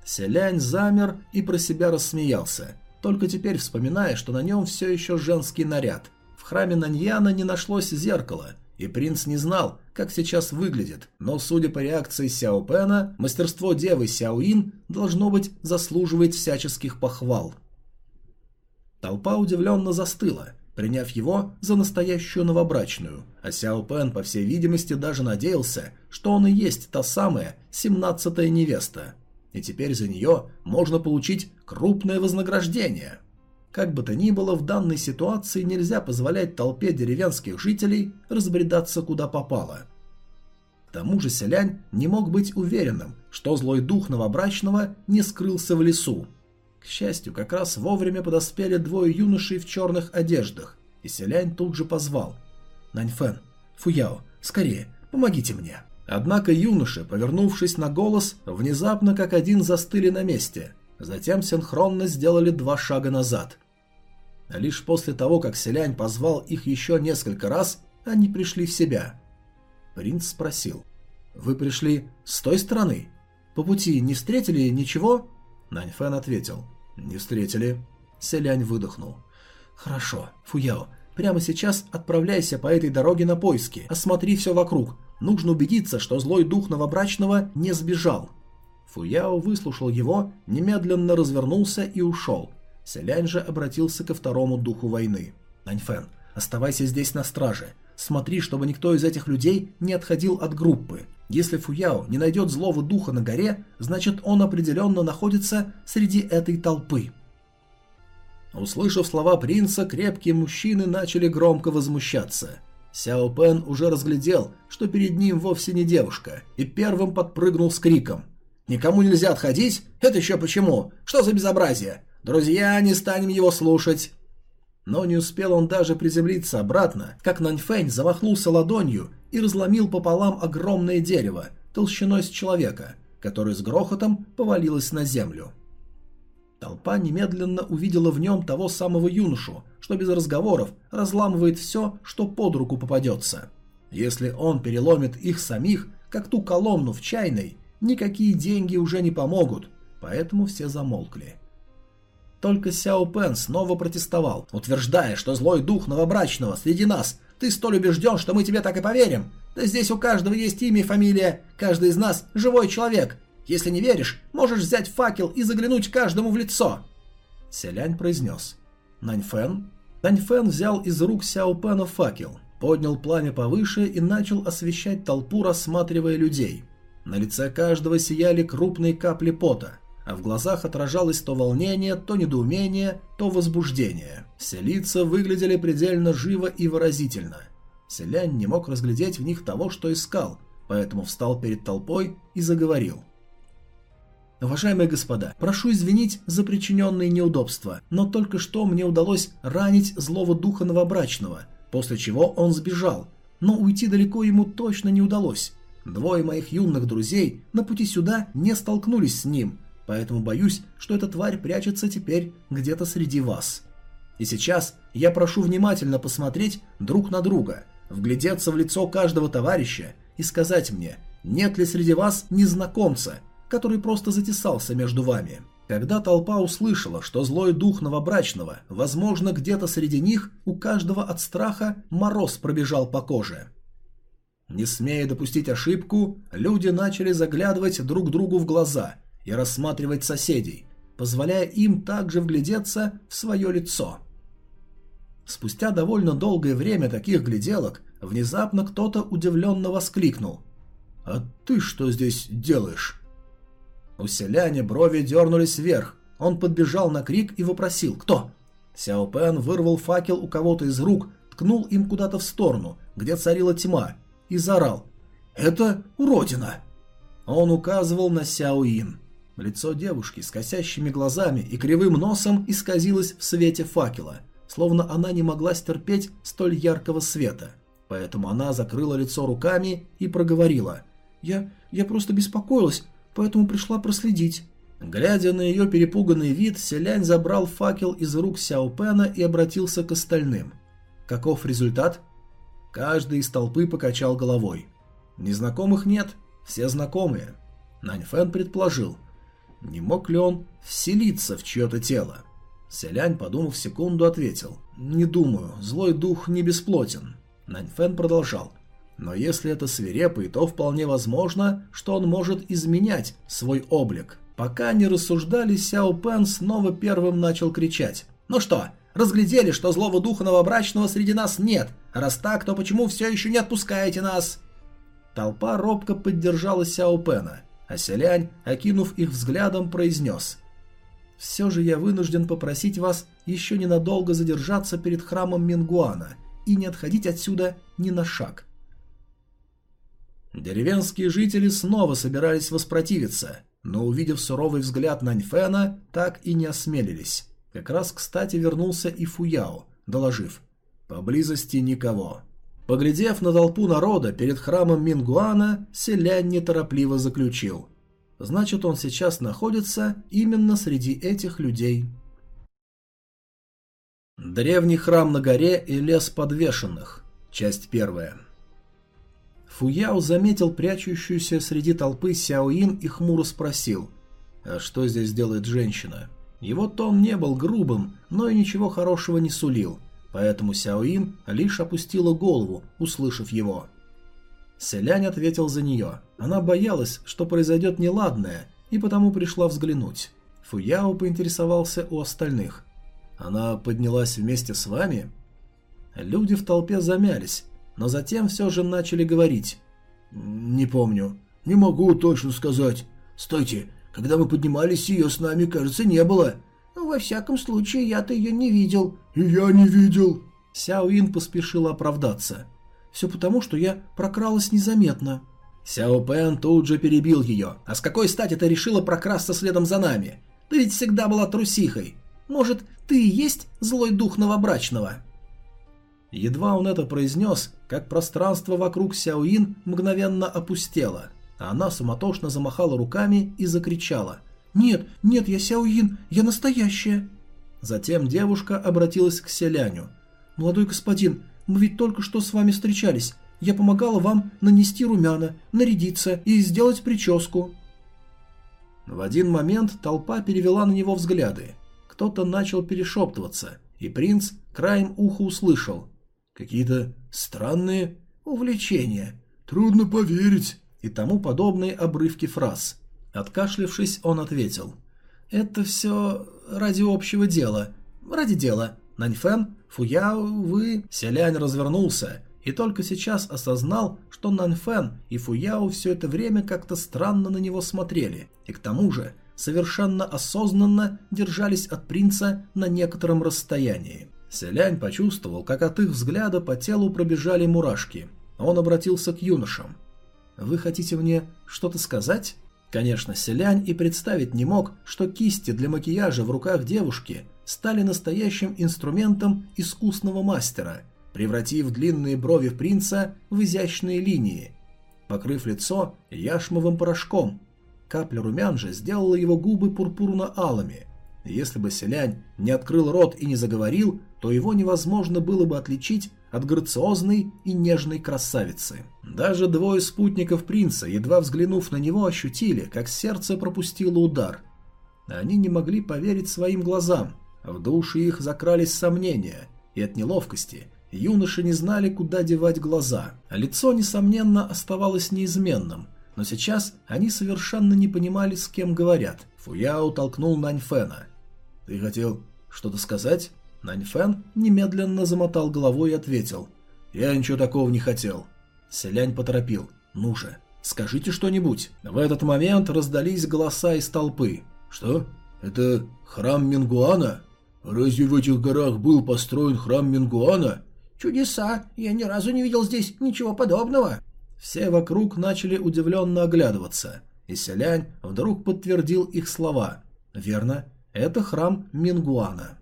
Селянь замер и про себя рассмеялся, только теперь вспоминая, что на нем все еще женский наряд. В храме Наньяна не нашлось зеркала, и принц не знал, как сейчас выглядит, но судя по реакции Сяо Пэна, мастерство девы Сяоин должно быть заслуживает всяческих похвал. Толпа удивленно застыла, приняв его за настоящую новобрачную, а Сяо Пэн, по всей видимости, даже надеялся, что он и есть та самая семнадцатая невеста, и теперь за нее можно получить крупное вознаграждение. Как бы то ни было, в данной ситуации нельзя позволять толпе деревенских жителей разбредаться куда попало. К тому же селянь не мог быть уверенным, что злой дух новобрачного не скрылся в лесу. К счастью, как раз вовремя подоспели двое юношей в черных одеждах, и селянь тут же позвал. «Наньфэн, Фуяо, скорее, помогите мне». Однако юноши, повернувшись на голос, внезапно как один застыли на месте, затем синхронно сделали два шага назад. Лишь после того, как селянь позвал их еще несколько раз, они пришли в себя. Принц спросил. «Вы пришли с той стороны? По пути не встретили ничего?» Наньфэн ответил. «Не встретили». Селянь выдохнул. «Хорошо, Фуяо, прямо сейчас отправляйся по этой дороге на поиски. Осмотри все вокруг. Нужно убедиться, что злой дух новобрачного не сбежал». Фуяо выслушал его, немедленно развернулся и ушел. Селянь же обратился ко второму духу войны. «Наньфэн, Оставайся здесь на страже. Смотри, чтобы никто из этих людей не отходил от группы. Если Фуяо не найдет злого духа на горе, значит он определенно находится среди этой толпы. Услышав слова принца, крепкие мужчины начали громко возмущаться. Сяо Пен уже разглядел, что перед ним вовсе не девушка, и первым подпрыгнул с криком. «Никому нельзя отходить? Это еще почему? Что за безобразие? Друзья, не станем его слушать!» Но не успел он даже приземлиться обратно, как Наньфэнь замахнулся ладонью и разломил пополам огромное дерево, толщиной с человека, которое с грохотом повалилось на землю. Толпа немедленно увидела в нем того самого юношу, что без разговоров разламывает все, что под руку попадется. Если он переломит их самих, как ту колонну в чайной, никакие деньги уже не помогут, поэтому все замолкли. Только Сяо Пен снова протестовал, утверждая, что злой дух новобрачного среди нас. Ты столь убежден, что мы тебе так и поверим. Да здесь у каждого есть имя и фамилия, каждый из нас живой человек, если не веришь, можешь взять факел и заглянуть каждому в лицо!» Селянь произнес. «Наньфэн?» Наньфэн взял из рук Сяо Пэна факел, поднял пламя повыше и начал освещать толпу, рассматривая людей. На лице каждого сияли крупные капли пота, а в глазах отражалось то волнение, то недоумение, то возбуждение. Все лица выглядели предельно живо и выразительно. Селянь не мог разглядеть в них того, что искал, поэтому встал перед толпой и заговорил. Уважаемые господа, прошу извинить за причиненные неудобства, но только что мне удалось ранить злого духа новобрачного, после чего он сбежал, но уйти далеко ему точно не удалось. Двое моих юных друзей на пути сюда не столкнулись с ним, поэтому боюсь, что эта тварь прячется теперь где-то среди вас. И сейчас я прошу внимательно посмотреть друг на друга, вглядеться в лицо каждого товарища и сказать мне, нет ли среди вас незнакомца – который просто затесался между вами. Когда толпа услышала, что злой дух новобрачного, возможно, где-то среди них, у каждого от страха мороз пробежал по коже. Не смея допустить ошибку, люди начали заглядывать друг другу в глаза и рассматривать соседей, позволяя им также вглядеться в свое лицо. Спустя довольно долгое время таких гляделок, внезапно кто-то удивленно воскликнул. «А ты что здесь делаешь?» У селяне брови дернулись вверх. Он подбежал на крик и вопросил «Кто?». Сяо Пен вырвал факел у кого-то из рук, ткнул им куда-то в сторону, где царила тьма, и заорал «Это уродина!». Он указывал на Сяо Ин. Лицо девушки с косящими глазами и кривым носом исказилось в свете факела, словно она не могла стерпеть столь яркого света. Поэтому она закрыла лицо руками и проговорила «Я... я просто беспокоилась, поэтому пришла проследить». Глядя на ее перепуганный вид, Селянь забрал факел из рук Сяо Пэна и обратился к остальным. Каков результат? Каждый из толпы покачал головой. Незнакомых нет, все знакомые. Наньфэн предположил, не мог ли он вселиться в чье-то тело. Селянь, подумав секунду, ответил, «Не думаю, злой дух не бесплотен». Наньфэн продолжал, но если это свирепый, то вполне возможно, что он может изменять свой облик. Пока не рассуждали, Сяо Пен снова первым начал кричать. «Ну что, разглядели, что злого духа новобрачного среди нас нет? Раз так, то почему все еще не отпускаете нас?» Толпа робко поддержала Сяо Пена, а Селянь, окинув их взглядом, произнес. «Все же я вынужден попросить вас еще ненадолго задержаться перед храмом Мингуана и не отходить отсюда ни на шаг». Деревенские жители снова собирались воспротивиться, но увидев суровый взгляд Наньфена, так и не осмелились. Как раз кстати вернулся и Фуяо, доложив «Поблизости никого». Поглядев на толпу народа перед храмом Мингуана, селянь неторопливо заключил. Значит, он сейчас находится именно среди этих людей. Древний храм на горе и лес подвешенных. Часть первая. Фуяо заметил прячущуюся среди толпы Сяоин и хмуро спросил, «А что здесь делает женщина?» Его тон не был грубым, но и ничего хорошего не сулил, поэтому Сяоин лишь опустила голову, услышав его. Селянь ответил за нее. Она боялась, что произойдет неладное, и потому пришла взглянуть. Фуяо поинтересовался у остальных. «Она поднялась вместе с вами?» Люди в толпе замялись, но затем все же начали говорить. «Не помню. Не могу точно сказать. Стойте, когда мы поднимались, ее с нами, кажется, не было». «Ну, «Во всяком случае, я-то ее не видел». «И я не видел». Сяо Ин поспешила оправдаться. «Все потому, что я прокралась незаметно». Сяо Пен тут же перебил ее. «А с какой стати ты решила прокрасться следом за нами? Ты ведь всегда была трусихой. Может, ты и есть злой дух новобрачного?» Едва он это произнес, как пространство вокруг Сяоин мгновенно опустело, а она суматошно замахала руками и закричала «Нет, нет, я Сяоин, я настоящая!» Затем девушка обратилась к селяню. «Молодой господин, мы ведь только что с вами встречались. Я помогала вам нанести румяна, нарядиться и сделать прическу». В один момент толпа перевела на него взгляды. Кто-то начал перешептываться, и принц краем уха услышал. Какие-то странные увлечения. Трудно поверить. И тому подобные обрывки фраз. Откашлившись, он ответил. Это все ради общего дела. Ради дела. Наньфэн, Фуяо, вы... Селянь развернулся и только сейчас осознал, что Наньфэн и Фуяо все это время как-то странно на него смотрели, и к тому же совершенно осознанно держались от принца на некотором расстоянии. Селянь почувствовал, как от их взгляда по телу пробежали мурашки. Он обратился к юношам. «Вы хотите мне что-то сказать?» Конечно, Селянь и представить не мог, что кисти для макияжа в руках девушки стали настоящим инструментом искусного мастера, превратив длинные брови принца в изящные линии. Покрыв лицо яшмовым порошком, капля румян же сделала его губы пурпурно-алыми. Если бы Селянь не открыл рот и не заговорил, то его невозможно было бы отличить от грациозной и нежной красавицы. Даже двое спутников принца, едва взглянув на него, ощутили, как сердце пропустило удар. Они не могли поверить своим глазам. В душе их закрались сомнения, и от неловкости юноши не знали, куда девать глаза. Лицо, несомненно, оставалось неизменным, но сейчас они совершенно не понимали, с кем говорят. Фуяо толкнул Наньфена. «Ты хотел что-то сказать?» Наньфэн немедленно замотал головой и ответил. «Я ничего такого не хотел». Селянь поторопил. «Ну же, скажите что-нибудь». В этот момент раздались голоса из толпы. «Что? Это храм Мингуана? Разве в этих горах был построен храм Мингуана?» «Чудеса! Я ни разу не видел здесь ничего подобного!» Все вокруг начали удивленно оглядываться, и Селянь вдруг подтвердил их слова. «Верно, это храм Мингуана».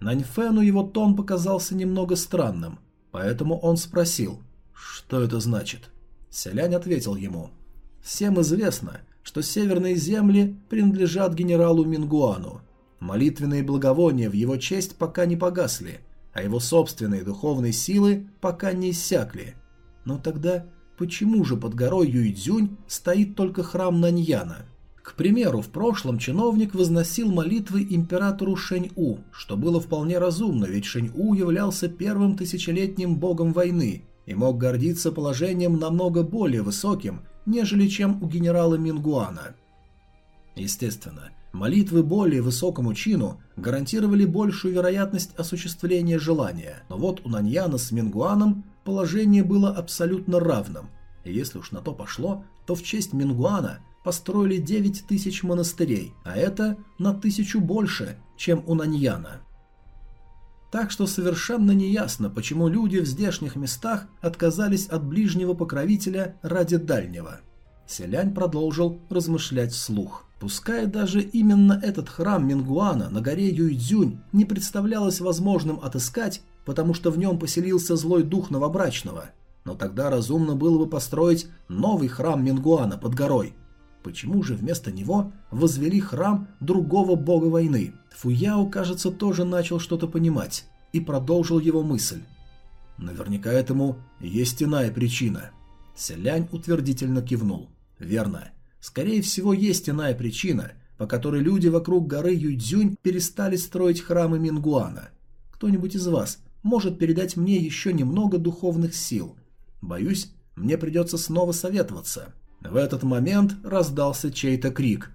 Наньфену его тон показался немного странным, поэтому он спросил, что это значит. Селянь ответил ему, «Всем известно, что северные земли принадлежат генералу Мингуану. Молитвенные благовония в его честь пока не погасли, а его собственные духовные силы пока не иссякли. Но тогда почему же под горой Юйцзюнь стоит только храм Наньяна?» К примеру, в прошлом чиновник возносил молитвы императору Шэнь-У, что было вполне разумно, ведь Шэнь-У являлся первым тысячелетним богом войны и мог гордиться положением намного более высоким, нежели чем у генерала Мингуана. Естественно, молитвы более высокому чину гарантировали большую вероятность осуществления желания, но вот у Наньяна с Мингуаном положение было абсолютно равным, и если уж на то пошло, то в честь Мингуана – построили 9 тысяч монастырей, а это на тысячу больше, чем у Наньяна. Так что совершенно неясно, почему люди в здешних местах отказались от ближнего покровителя ради дальнего. Селянь продолжил размышлять вслух. Пускай даже именно этот храм Мингуана на горе Юйцзюнь не представлялось возможным отыскать, потому что в нем поселился злой дух новобрачного, но тогда разумно было бы построить новый храм Мингуана под горой, Почему же вместо него возвели храм другого бога войны? Фуяо, кажется, тоже начал что-то понимать и продолжил его мысль. Наверняка этому есть иная причина. Селянь утвердительно кивнул. Верно. Скорее всего, есть иная причина, по которой люди вокруг горы Юйцзюнь перестали строить храмы Мингуана. Кто-нибудь из вас может передать мне еще немного духовных сил? Боюсь, мне придется снова советоваться. В этот момент раздался чей-то крик.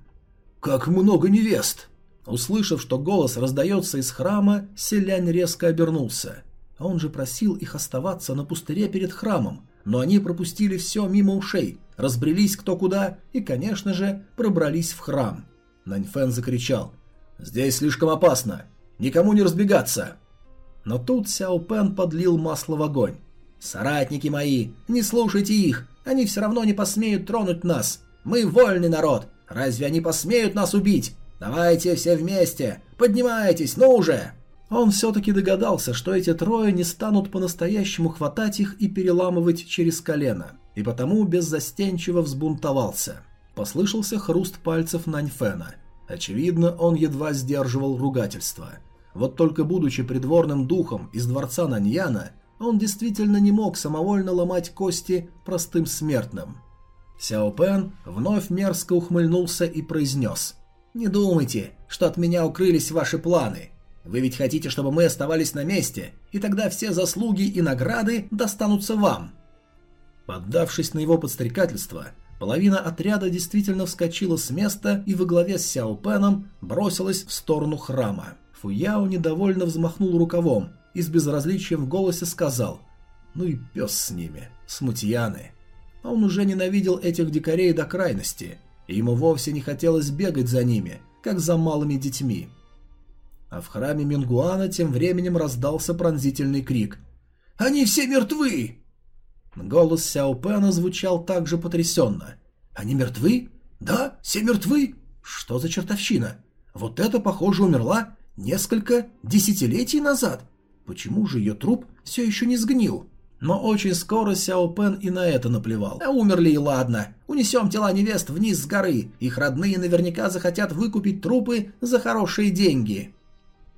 «Как много невест!» Услышав, что голос раздается из храма, селянь резко обернулся. А он же просил их оставаться на пустыре перед храмом, но они пропустили все мимо ушей, разбрелись кто куда и, конечно же, пробрались в храм. Наньфен закричал «Здесь слишком опасно! Никому не разбегаться!» Но тут Сяо Пен подлил масло в огонь. «Соратники мои, не слушайте их! Они все равно не посмеют тронуть нас! Мы вольный народ! Разве они посмеют нас убить? Давайте все вместе! Поднимайтесь, ну уже!» Он все-таки догадался, что эти трое не станут по-настоящему хватать их и переламывать через колено, и потому беззастенчиво взбунтовался. Послышался хруст пальцев Наньфена. Очевидно, он едва сдерживал ругательство. Вот только будучи придворным духом из дворца Наньяна, он действительно не мог самовольно ломать кости простым смертным. Сяо Пен вновь мерзко ухмыльнулся и произнес «Не думайте, что от меня укрылись ваши планы. Вы ведь хотите, чтобы мы оставались на месте, и тогда все заслуги и награды достанутся вам». Поддавшись на его подстрекательство, половина отряда действительно вскочила с места и во главе с Сяо Пеном бросилась в сторону храма. Фуяо недовольно взмахнул рукавом и с безразличием в голосе сказал «Ну и пес с ними, смутьяны». А он уже ненавидел этих дикарей до крайности, и ему вовсе не хотелось бегать за ними, как за малыми детьми. А в храме Мингуана тем временем раздался пронзительный крик. «Они все мертвы!» Голос Сяо Пэна звучал также потрясенно. «Они мертвы? Да, все мертвы? Что за чертовщина? Вот это, похоже, умерла несколько десятилетий назад. Почему же ее труп все еще не сгнил?» Но очень скоро Сяо Пен и на это наплевал. А умерли и ладно. Унесем тела невест вниз с горы. Их родные наверняка захотят выкупить трупы за хорошие деньги.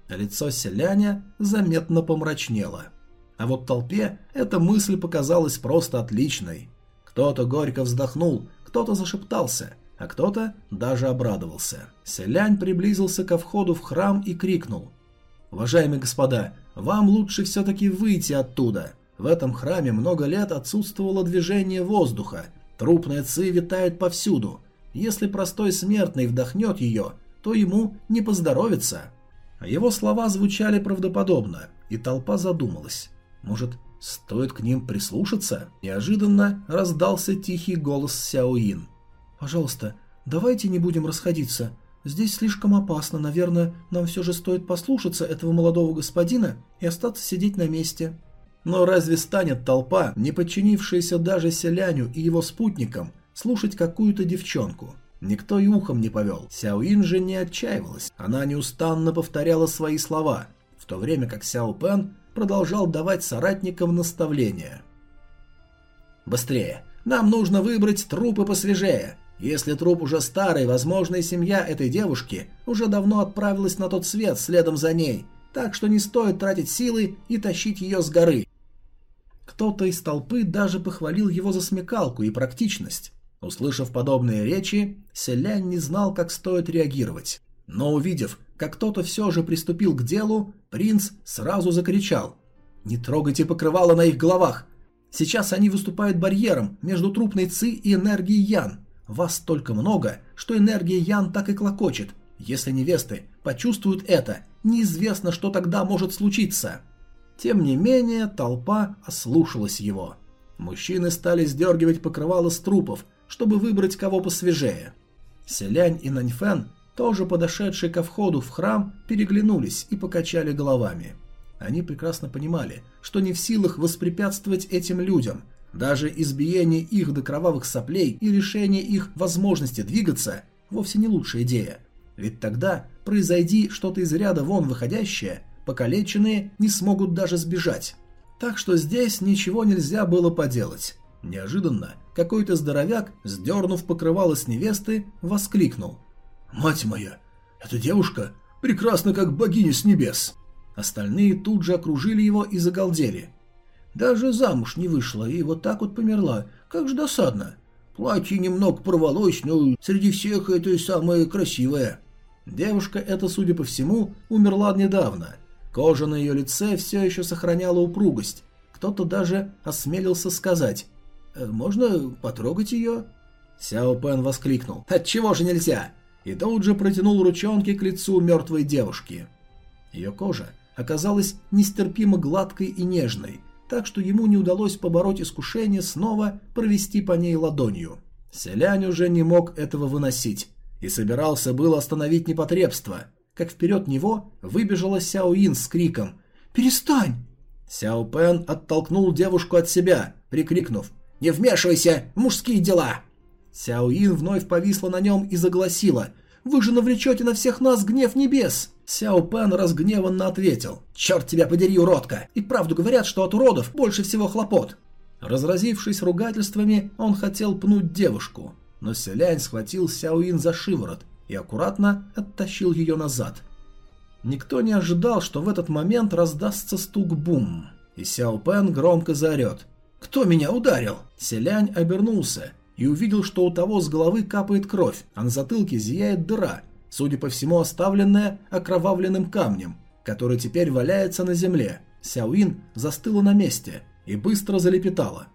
Лицо селяня заметно помрачнело. А вот толпе эта мысль показалась просто отличной. Кто-то горько вздохнул, кто-то зашептался, а кто-то даже обрадовался. Селянь приблизился ко входу в храм и крикнул. «Уважаемые господа, вам лучше все-таки выйти оттуда. В этом храме много лет отсутствовало движение воздуха, трупная ци витает повсюду. Если простой смертный вдохнет ее, то ему не поздоровится». Его слова звучали правдоподобно, и толпа задумалась. Может, стоит к ним прислушаться? Неожиданно раздался тихий голос Сяоин. «Пожалуйста, давайте не будем расходиться. Здесь слишком опасно. Наверное, нам все же стоит послушаться этого молодого господина и остаться сидеть на месте». Но разве станет толпа, не подчинившаяся даже селяню и его спутникам, слушать какую-то девчонку? Никто и ухом не повел. Сяоин же не отчаивалась. Она неустанно повторяла свои слова, в то время как Сяо Пен продолжал давать соратникам наставления. «Быстрее! Нам нужно выбрать трупы посвежее. Если труп уже старый, возможно, и семья этой девушки уже давно отправилась на тот свет следом за ней, так что не стоит тратить силы и тащить ее с горы». Кто-то из толпы даже похвалил его за смекалку и практичность. Услышав подобные речи, селянь не знал, как стоит реагировать. Но увидев, как кто-то все же приступил к делу, принц сразу закричал. «Не трогайте покрывало на их головах! Сейчас они выступают барьером между трупной ци и энергией ян. Вас столько много, что энергия ян так и клокочет. Если невесты почувствуют это, неизвестно, что тогда может случиться». Тем не менее, толпа ослушалась его. Мужчины стали сдергивать покрывало с трупов, чтобы выбрать кого посвежее. Селянь и Наньфен, тоже подошедшие ко входу в храм, переглянулись и покачали головами. Они прекрасно понимали, что не в силах воспрепятствовать этим людям. Даже избиение их до кровавых соплей и лишение их возможности двигаться вовсе не лучшая идея. Ведь тогда, произойди что-то из ряда вон выходящее, покалеченные не смогут даже сбежать. Так что здесь ничего нельзя было поделать. Неожиданно какой-то здоровяк, сдернув покрывало с невесты, воскликнул. «Мать моя, эта девушка прекрасна, как богиня с небес!» Остальные тут же окружили его и загалдели. «Даже замуж не вышла и вот так вот померла. Как же досадно! Платье немного порвалось, но среди всех это самое красивое». Девушка эта, судя по всему, умерла недавно. Кожа на ее лице все еще сохраняла упругость. Кто-то даже осмелился сказать Э, можно потрогать ее?» Сяо Пен воскликнул. «Отчего же нельзя? и тут же протянул ручонки к лицу мертвой девушки. Ее кожа оказалась нестерпимо гладкой и нежной, так что ему не удалось побороть искушение снова провести по ней ладонью. Селянь уже не мог этого выносить и собирался был остановить непотребство, как вперед него выбежала Сяо Ин с криком «Перестань!». Сяо Пен оттолкнул девушку от себя, прикрикнув «Не вмешивайся мужские дела!». Сяо Ин вновь повисла на нем и загласила «Вы же навлечете на всех нас гнев небес!». Сяо Пен разгневанно ответил «Черт тебя подери, уродка! И правду говорят, что от уродов больше всего хлопот!» Разразившись ругательствами, он хотел пнуть девушку, но Селянь схватил Сяоин за шиворот и аккуратно оттащил ее назад. Никто не ожидал, что в этот момент раздастся стук-бум, и Сяо Пен громко заорет «Кто меня ударил?» Селянь обернулся и увидел, что у того с головы капает кровь, а на затылке зияет дыра, судя по всему оставленная окровавленным камнем, который теперь валяется на земле. Сяоин застыла на месте и быстро залепетала.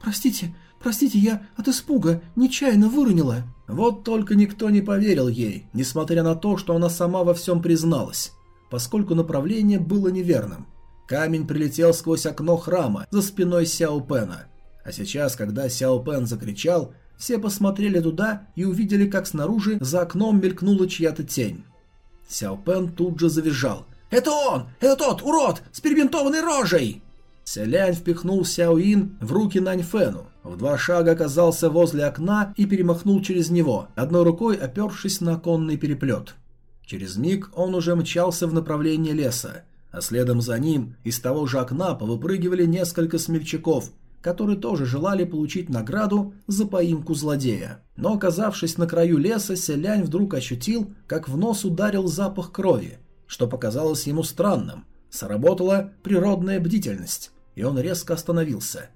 «Простите, простите, я от испуга нечаянно выронила». Вот только никто не поверил ей, несмотря на то, что она сама во всем призналась, поскольку направление было неверным. Камень прилетел сквозь окно храма за спиной Сяо Пена. А сейчас, когда Сяо Пен закричал, все посмотрели туда и увидели, как снаружи за окном мелькнула чья-то тень. Сяо Пен тут же завизжал. «Это он! Это тот урод с перебинтованной рожей!» Селянь впихнул Сяоин в руки Наньфену. В два шага оказался возле окна и перемахнул через него, одной рукой опершись на оконный переплет. Через миг он уже мчался в направлении леса, а следом за ним из того же окна повыпрыгивали несколько смельчаков, которые тоже желали получить награду за поимку злодея. Но оказавшись на краю леса, Селянь вдруг ощутил, как в нос ударил запах крови, что показалось ему странным. Сработала природная бдительность и он резко остановился.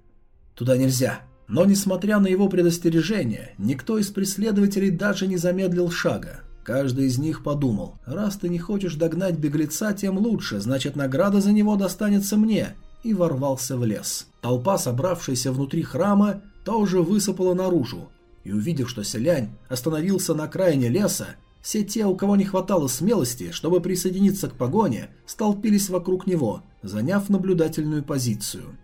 «Туда нельзя!» Но, несмотря на его предостережение, никто из преследователей даже не замедлил шага. Каждый из них подумал, раз ты не хочешь догнать беглеца, тем лучше, значит награда за него достанется мне, и ворвался в лес. Толпа, собравшаяся внутри храма, тоже высыпала наружу, и увидев, что селянь остановился на окраине леса, все те, у кого не хватало смелости, чтобы присоединиться к погоне, столпились вокруг него – заняв наблюдательную позицию.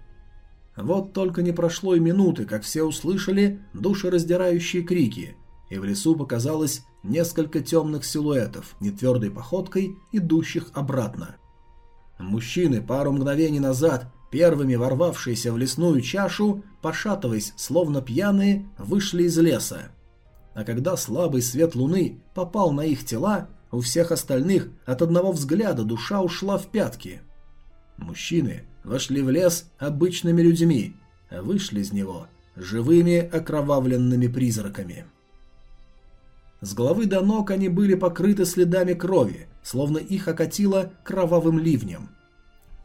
Вот только не прошло и минуты, как все услышали душераздирающие крики, и в лесу показалось несколько темных силуэтов, нетвердой походкой, идущих обратно. Мужчины пару мгновений назад, первыми ворвавшиеся в лесную чашу, пошатываясь, словно пьяные, вышли из леса. А когда слабый свет луны попал на их тела, у всех остальных от одного взгляда душа ушла в пятки – Мужчины вошли в лес обычными людьми, а вышли из него живыми окровавленными призраками. С головы до ног они были покрыты следами крови, словно их окатило кровавым ливнем.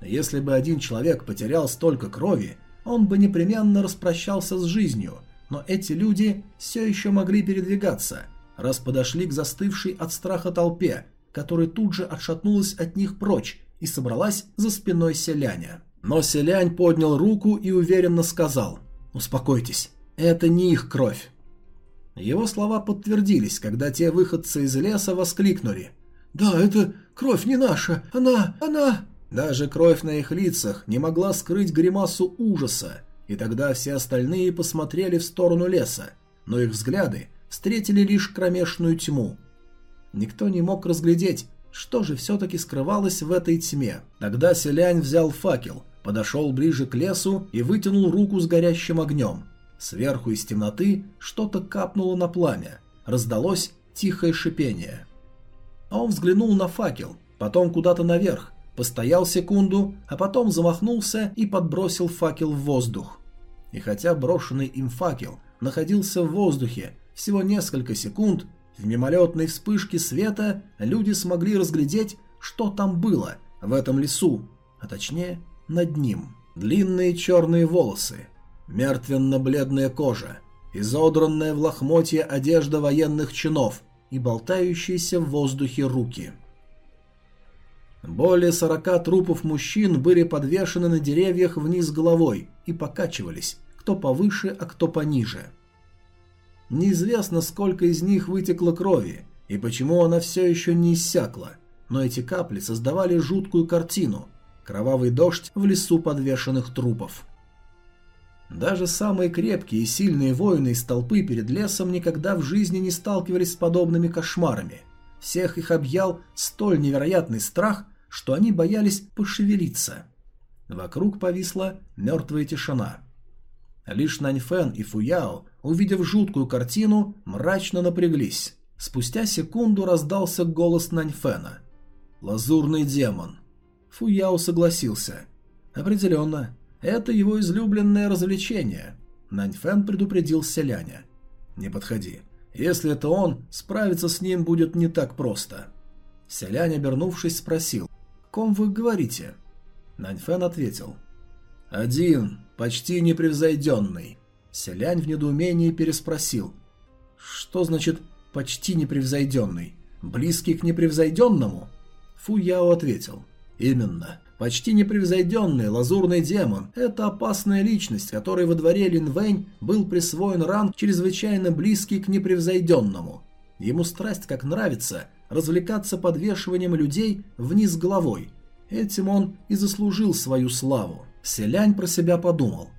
Если бы один человек потерял столько крови, он бы непременно распрощался с жизнью, но эти люди все еще могли передвигаться, раз подошли к застывшей от страха толпе, которая тут же отшатнулась от них прочь и собралась за спиной селяня. Но селянь поднял руку и уверенно сказал «Успокойтесь, это не их кровь». Его слова подтвердились, когда те выходцы из леса воскликнули «Да, это кровь не наша, она, она...» Даже кровь на их лицах не могла скрыть гримасу ужаса, и тогда все остальные посмотрели в сторону леса, но их взгляды встретили лишь кромешную тьму. Никто не мог разглядеть, что же все-таки скрывалось в этой тьме? Тогда селянь взял факел, подошел ближе к лесу и вытянул руку с горящим огнем. Сверху из темноты что-то капнуло на пламя. Раздалось тихое шипение. Он взглянул на факел, потом куда-то наверх, постоял секунду, а потом замахнулся и подбросил факел в воздух. И хотя брошенный им факел находился в воздухе всего несколько секунд, в мимолетной вспышке света люди смогли разглядеть, что там было в этом лесу, а точнее над ним. Длинные черные волосы, мертвенно-бледная кожа, изодранная в лохмотье одежда военных чинов и болтающиеся в воздухе руки. Более сорока трупов мужчин были подвешены на деревьях вниз головой и покачивались, кто повыше, а кто пониже. Неизвестно, сколько из них вытекло крови, И почему она все еще не иссякла? Но эти капли создавали жуткую картину. Кровавый дождь в лесу подвешенных трупов. Даже самые крепкие и сильные воины из толпы перед лесом никогда в жизни не сталкивались с подобными кошмарами. Всех их объял столь невероятный страх, что они боялись пошевелиться. Вокруг повисла мертвая тишина. Лишь Наньфен и Фуяо, увидев жуткую картину, мрачно напряглись. Спустя секунду раздался голос Наньфена. «Лазурный демон». Фуяо согласился. «Определенно, это его излюбленное развлечение». Наньфен предупредил селяня. «Не подходи. Если это он, справиться с ним будет не так просто». Селянь, обернувшись, спросил. «Ком вы говорите?» Наньфен ответил. «Один, почти непревзойденный». Селянь в недоумении переспросил. «Что значит «почти непревзойденный»? Близкий к непревзойденному?» Фу Яо ответил. «Именно. Почти непревзойденный лазурный демон – это опасная личность, которой во дворе Линвэнь был присвоен ранг чрезвычайно близкий к непревзойденному. Ему страсть как нравится развлекаться подвешиванием людей вниз головой. Этим он и заслужил свою славу. Селянь про себя подумал.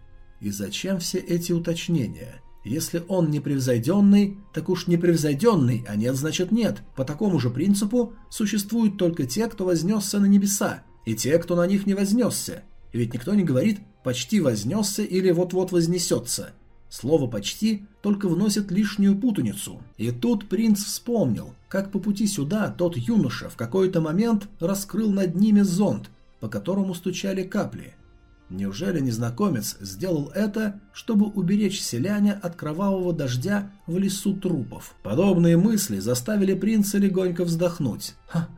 И зачем все эти уточнения? Если он непревзойденный, так уж непревзойденный, а нет значит нет. По такому же принципу существуют только те, кто вознесся на небеса, и те, кто на них не вознесся. Ведь никто не говорит «почти вознесся» или «вот-вот вознесется». Слово «почти» только вносит лишнюю путаницу. И тут принц вспомнил, как по пути сюда тот юноша в какой-то момент раскрыл над ними зонт, по которому стучали капли. Неужели незнакомец сделал это, чтобы уберечь селяня от кровавого дождя в лесу трупов? Подобные мысли заставили принца легонько вздохнуть. Ха!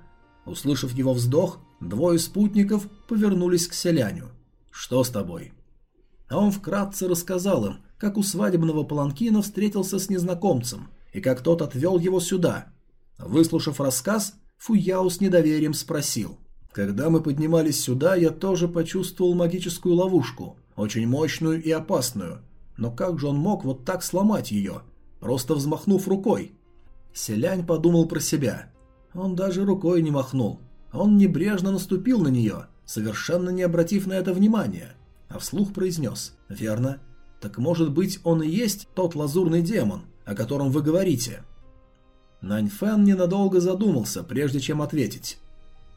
Услышав его вздох, двое спутников повернулись к селяню. «Что с тобой?» А он вкратце рассказал им, как у свадебного паланкина встретился с незнакомцем и как тот отвел его сюда. Выслушав рассказ, Фуяо с недоверием спросил. «Когда мы поднимались сюда, я тоже почувствовал магическую ловушку, очень мощную и опасную. Но как же он мог вот так сломать ее, просто взмахнув рукой?» Селянь подумал про себя. Он даже рукой не махнул. Он небрежно наступил на нее, совершенно не обратив на это внимания, а вслух произнес «Верно, так может быть он и есть тот лазурный демон, о котором вы говорите? Наньфэн ненадолго задумался, прежде чем ответить.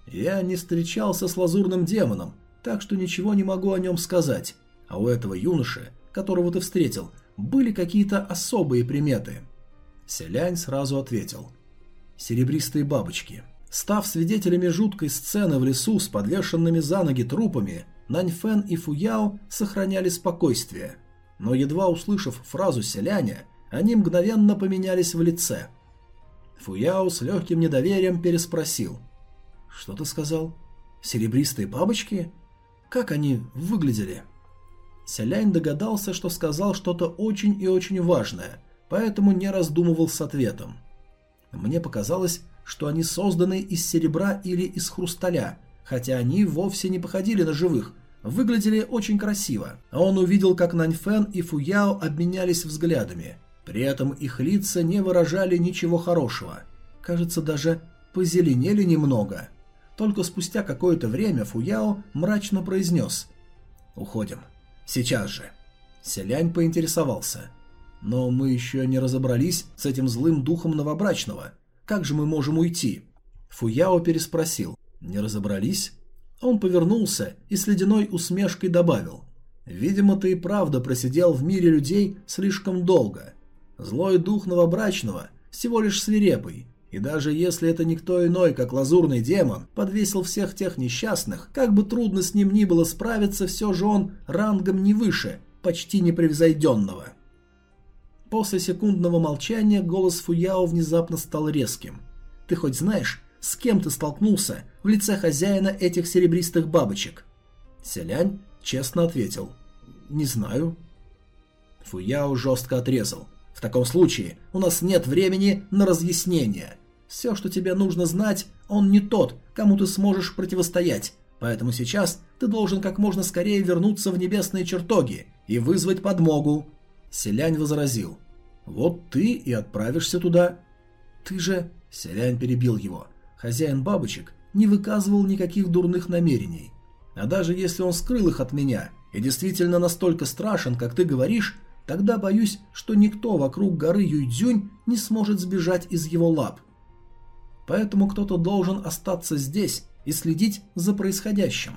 Я не встречался с лазурным демоном, так что ничего не могу о нем сказать. А у этого юноши, которого ты встретил, были какие-то особые приметы. Селянь сразу ответил. Серебристые бабочки. Став свидетелями жуткой сцены в лесу с подвешенными за ноги трупами, Наньфэн и Фуяо сохраняли спокойствие – но едва услышав фразу селяня, они мгновенно поменялись в лице. Фуяо с легким недоверием переспросил. «Что ты сказал? Серебристые бабочки? Как они выглядели?» Селянь догадался, что сказал что-то очень и очень важное, поэтому не раздумывал с ответом. Мне показалось, что они созданы из серебра или из хрусталя, хотя они вовсе не походили на живых, выглядели очень красиво. Он увидел, как Наньфен и Фуяо обменялись взглядами. При этом их лица не выражали ничего хорошего. Кажется, даже позеленели немного. Только спустя какое-то время Фуяо мрачно произнес «Уходим. Сейчас же». Селянь поинтересовался. «Но мы еще не разобрались с этим злым духом новобрачного. Как же мы можем уйти?» Фуяо переспросил. «Не разобрались?» Он повернулся и с ледяной усмешкой добавил. «Видимо, ты и правда просидел в мире людей слишком долго. Злой дух новобрачного всего лишь свирепый, и даже если это никто иной, как лазурный демон, подвесил всех тех несчастных, как бы трудно с ним ни было справиться, все же он рангом не выше, почти непревзойденного». После секундного молчания голос Фуяо внезапно стал резким. «Ты хоть знаешь, с кем ты столкнулся в лице хозяина этих серебристых бабочек?» Селянь честно ответил. «Не знаю». Фуяо жестко отрезал. «В таком случае у нас нет времени на разъяснение. Все, что тебе нужно знать, он не тот, кому ты сможешь противостоять, поэтому сейчас ты должен как можно скорее вернуться в небесные чертоги и вызвать подмогу». Селянь возразил. «Вот ты и отправишься туда. Ты же Селянь перебил его. Хозяин бабочек не выказывал никаких дурных намерений. А даже если он скрыл их от меня и действительно настолько страшен, как ты говоришь, тогда боюсь, что никто вокруг горы Юйдзюнь не сможет сбежать из его лап. Поэтому кто-то должен остаться здесь и следить за происходящим.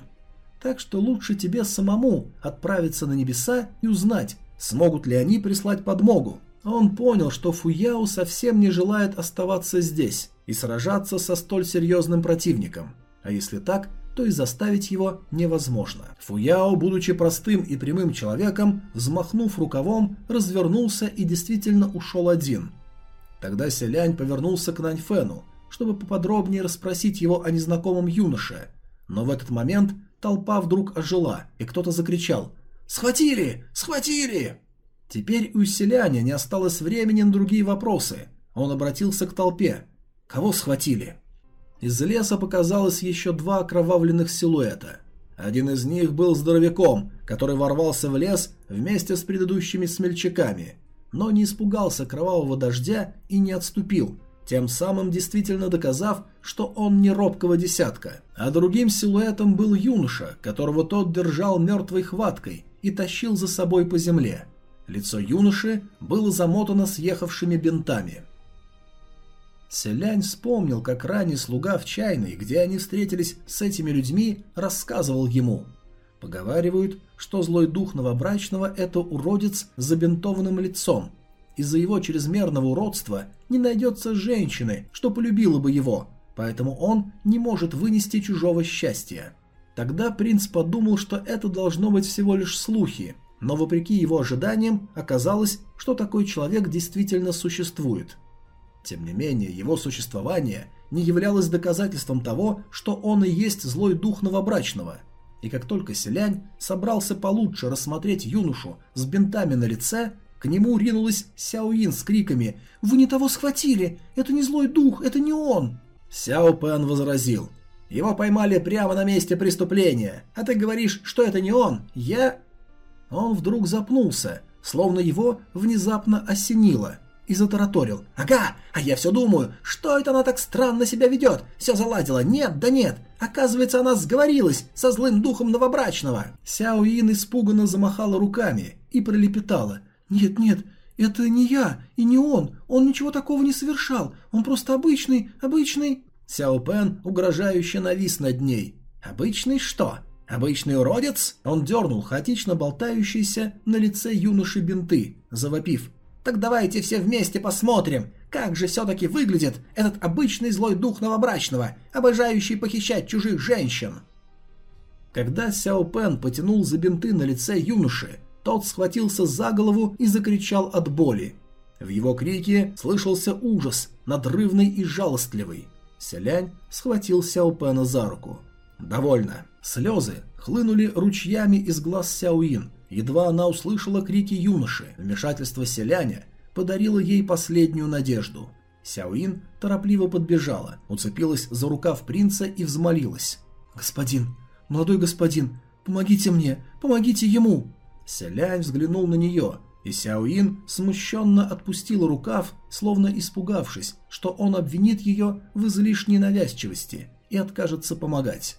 Так что лучше тебе самому отправиться на небеса и узнать, смогут ли они прислать подмогу. Он понял, что Фуяо совсем не желает оставаться здесь и сражаться со столь серьезным противником. А если так, то и заставить его невозможно. Фуяо, будучи простым и прямым человеком, взмахнув рукавом, развернулся и действительно ушел один. Тогда Селянь повернулся к Наньфену, чтобы поподробнее расспросить его о незнакомом юноше. Но в этот момент толпа вдруг ожила, и кто-то закричал «Схватили! Схватили!» Теперь у Селяня не осталось времени на другие вопросы. Он обратился к толпе. «Кого схватили?» Из леса показалось еще два окровавленных силуэта. Один из них был здоровяком, который ворвался в лес вместе с предыдущими смельчаками, но не испугался кровавого дождя и не отступил, тем самым действительно доказав, что он не робкого десятка. А другим силуэтом был юноша, которого тот держал мертвой хваткой и тащил за собой по земле. Лицо юноши было замотано съехавшими бинтами – Селянь вспомнил, как ранее слуга в чайной, где они встретились с этими людьми, рассказывал ему. Поговаривают, что злой дух новобрачного – это уродец с забинтованным лицом. Из-за его чрезмерного уродства не найдется женщины, что полюбила бы его, поэтому он не может вынести чужого счастья. Тогда принц подумал, что это должно быть всего лишь слухи, но вопреки его ожиданиям оказалось, что такой человек действительно существует – тем не менее, его существование не являлось доказательством того, что он и есть злой дух новобрачного. И как только селянь собрался получше рассмотреть юношу с бинтами на лице, к нему ринулась Сяоин с криками «Вы не того схватили! Это не злой дух, это не он!» Сяо Пэн возразил «Его поймали прямо на месте преступления, а ты говоришь, что это не он, я...» Он вдруг запнулся, словно его внезапно осенило – и затараторил. «Ага, а я все думаю, что это она так странно себя ведет? Все заладила, нет, да нет. Оказывается, она сговорилась со злым духом новобрачного». Сяо Ин испуганно замахала руками и пролепетала. «Нет, нет, это не я и не он. Он ничего такого не совершал. Он просто обычный, обычный...» Сяо Пен угрожающе навис над ней. «Обычный что? Обычный уродец?» Он дернул хаотично болтающиеся на лице юноши бинты, завопив. Так давайте все вместе посмотрим, как же все-таки выглядит этот обычный злой дух новобрачного, обожающий похищать чужих женщин. Когда Сяо Пен потянул за бинты на лице юноши, тот схватился за голову и закричал от боли. В его крике слышался ужас, надрывный и жалостливый. Селянь схватил Сяо Пена за руку. «Довольно». Слезы хлынули ручьями из глаз Сяоин, Едва она услышала крики юноши, вмешательство селяня подарило ей последнюю надежду. Сяоин торопливо подбежала, уцепилась за рукав принца и взмолилась. «Господин, молодой господин, помогите мне, помогите ему!» Селянь взглянул на нее, и Сяоин смущенно отпустила рукав, словно испугавшись, что он обвинит ее в излишней навязчивости и откажется помогать.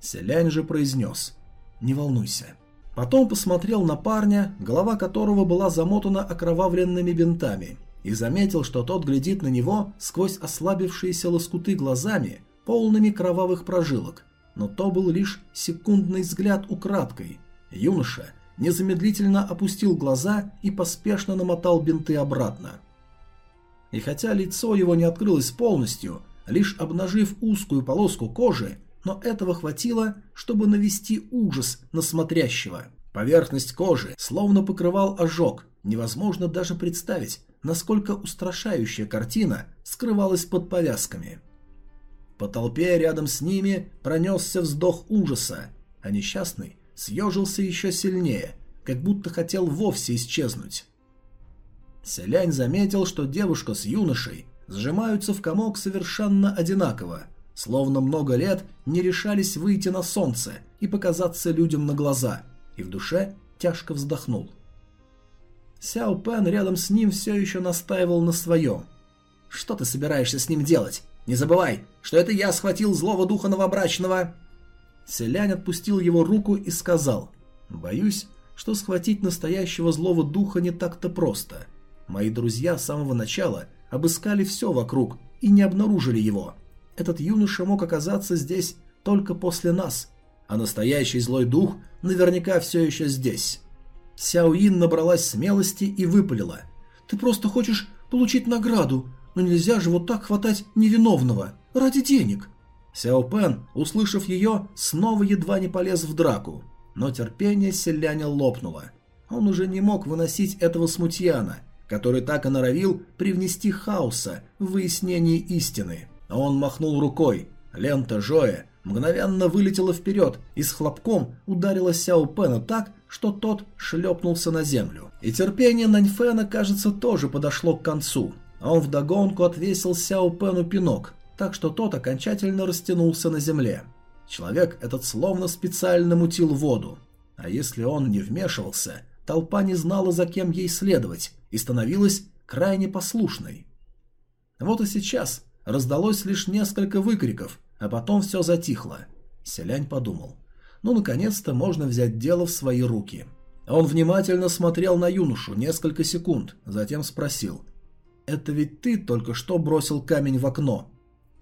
Селянь же произнес «Не волнуйся, Потом посмотрел на парня, голова которого была замотана окровавленными бинтами, и заметил, что тот глядит на него сквозь ослабившиеся лоскуты глазами, полными кровавых прожилок. Но то был лишь секундный взгляд украдкой. Юноша незамедлительно опустил глаза и поспешно намотал бинты обратно. И хотя лицо его не открылось полностью, лишь обнажив узкую полоску кожи, но этого хватило, чтобы навести ужас на смотрящего. Поверхность кожи словно покрывал ожог, невозможно даже представить, насколько устрашающая картина скрывалась под повязками. По толпе рядом с ними пронесся вздох ужаса, а несчастный съежился еще сильнее, как будто хотел вовсе исчезнуть. Селянь заметил, что девушка с юношей сжимаются в комок совершенно одинаково, Словно много лет не решались выйти на солнце и показаться людям на глаза, и в душе тяжко вздохнул. Сяо Пен рядом с ним все еще настаивал на своем. Что ты собираешься с ним делать? Не забывай, что это я схватил злого духа новобрачного!» Селянь отпустил его руку и сказал, «Боюсь, что схватить настоящего злого духа не так-то просто. Мои друзья с самого начала обыскали все вокруг и не обнаружили его. Этот юноша мог оказаться здесь только после нас, а настоящий злой дух наверняка все еще здесь». Сяоин набралась смелости и выпалила. «Ты просто хочешь получить награду, но нельзя же вот так хватать невиновного. Ради денег». Сяо Пен, услышав ее, снова едва не полез в драку. Но терпение селяня лопнуло. Он уже не мог выносить этого смутьяна, который так и норовил привнести хаоса в выяснение истины. Он махнул рукой. Лента Жоя мгновенно вылетела вперед и с хлопком ударила Сяо Пена так, что тот шлепнулся на землю. И терпение Наньфена, кажется, тоже подошло к концу. Он вдогонку отвесил Сяо Пену пинок, так что тот окончательно растянулся на земле. Человек этот словно специально мутил воду. А если он не вмешивался, толпа не знала, за кем ей следовать, и становилась крайне послушной. Вот и сейчас раздалось лишь несколько выкриков, а потом все затихло. Селянь подумал. Ну, наконец-то можно взять дело в свои руки. Он внимательно смотрел на юношу несколько секунд, затем спросил. «Это ведь ты только что бросил камень в окно?»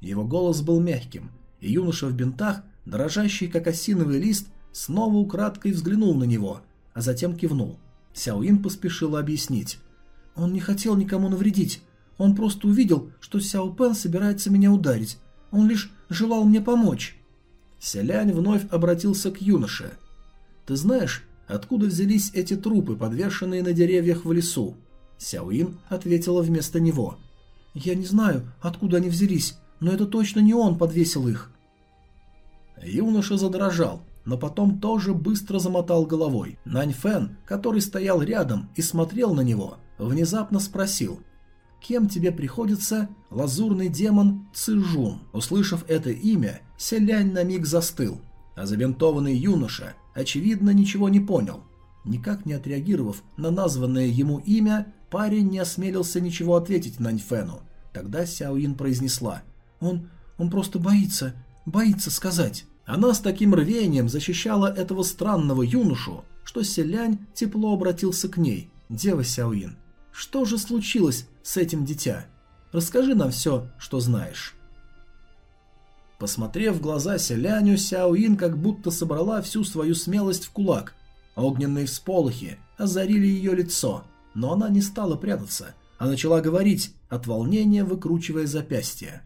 Его голос был мягким, и юноша в бинтах, дрожащий как осиновый лист, снова украдкой взглянул на него, а затем кивнул. Сяоин поспешила объяснить. «Он не хотел никому навредить. Он просто увидел, что Сяо Пен собирается меня ударить. Он лишь желал мне помочь». Селянь вновь обратился к юноше. «Ты знаешь, откуда взялись эти трупы, подвешенные на деревьях в лесу?» Сяоин ответила вместо него. «Я не знаю, откуда они взялись, но это точно не он подвесил их». Юноша задрожал, но потом тоже быстро замотал головой. Нань Фэн, который стоял рядом и смотрел на него, внезапно спросил. «Кем тебе приходится лазурный демон Цижун?» Услышав это имя, Селянь на миг застыл, а забинтованный юноша, очевидно, ничего не понял. Никак не отреагировав на названное ему имя, Парень не осмелился ничего ответить Наньфену. Тогда Сяоин произнесла. «Он... он просто боится, боится сказать». Она с таким рвением защищала этого странного юношу, что Селянь тепло обратился к ней. «Дева Сяоин, что же случилось с этим дитя? Расскажи нам все, что знаешь». Посмотрев в глаза Селяню, Сяоин как будто собрала всю свою смелость в кулак. Огненные всполохи озарили ее лицо, но она не стала прятаться, а начала говорить, от волнения выкручивая запястье.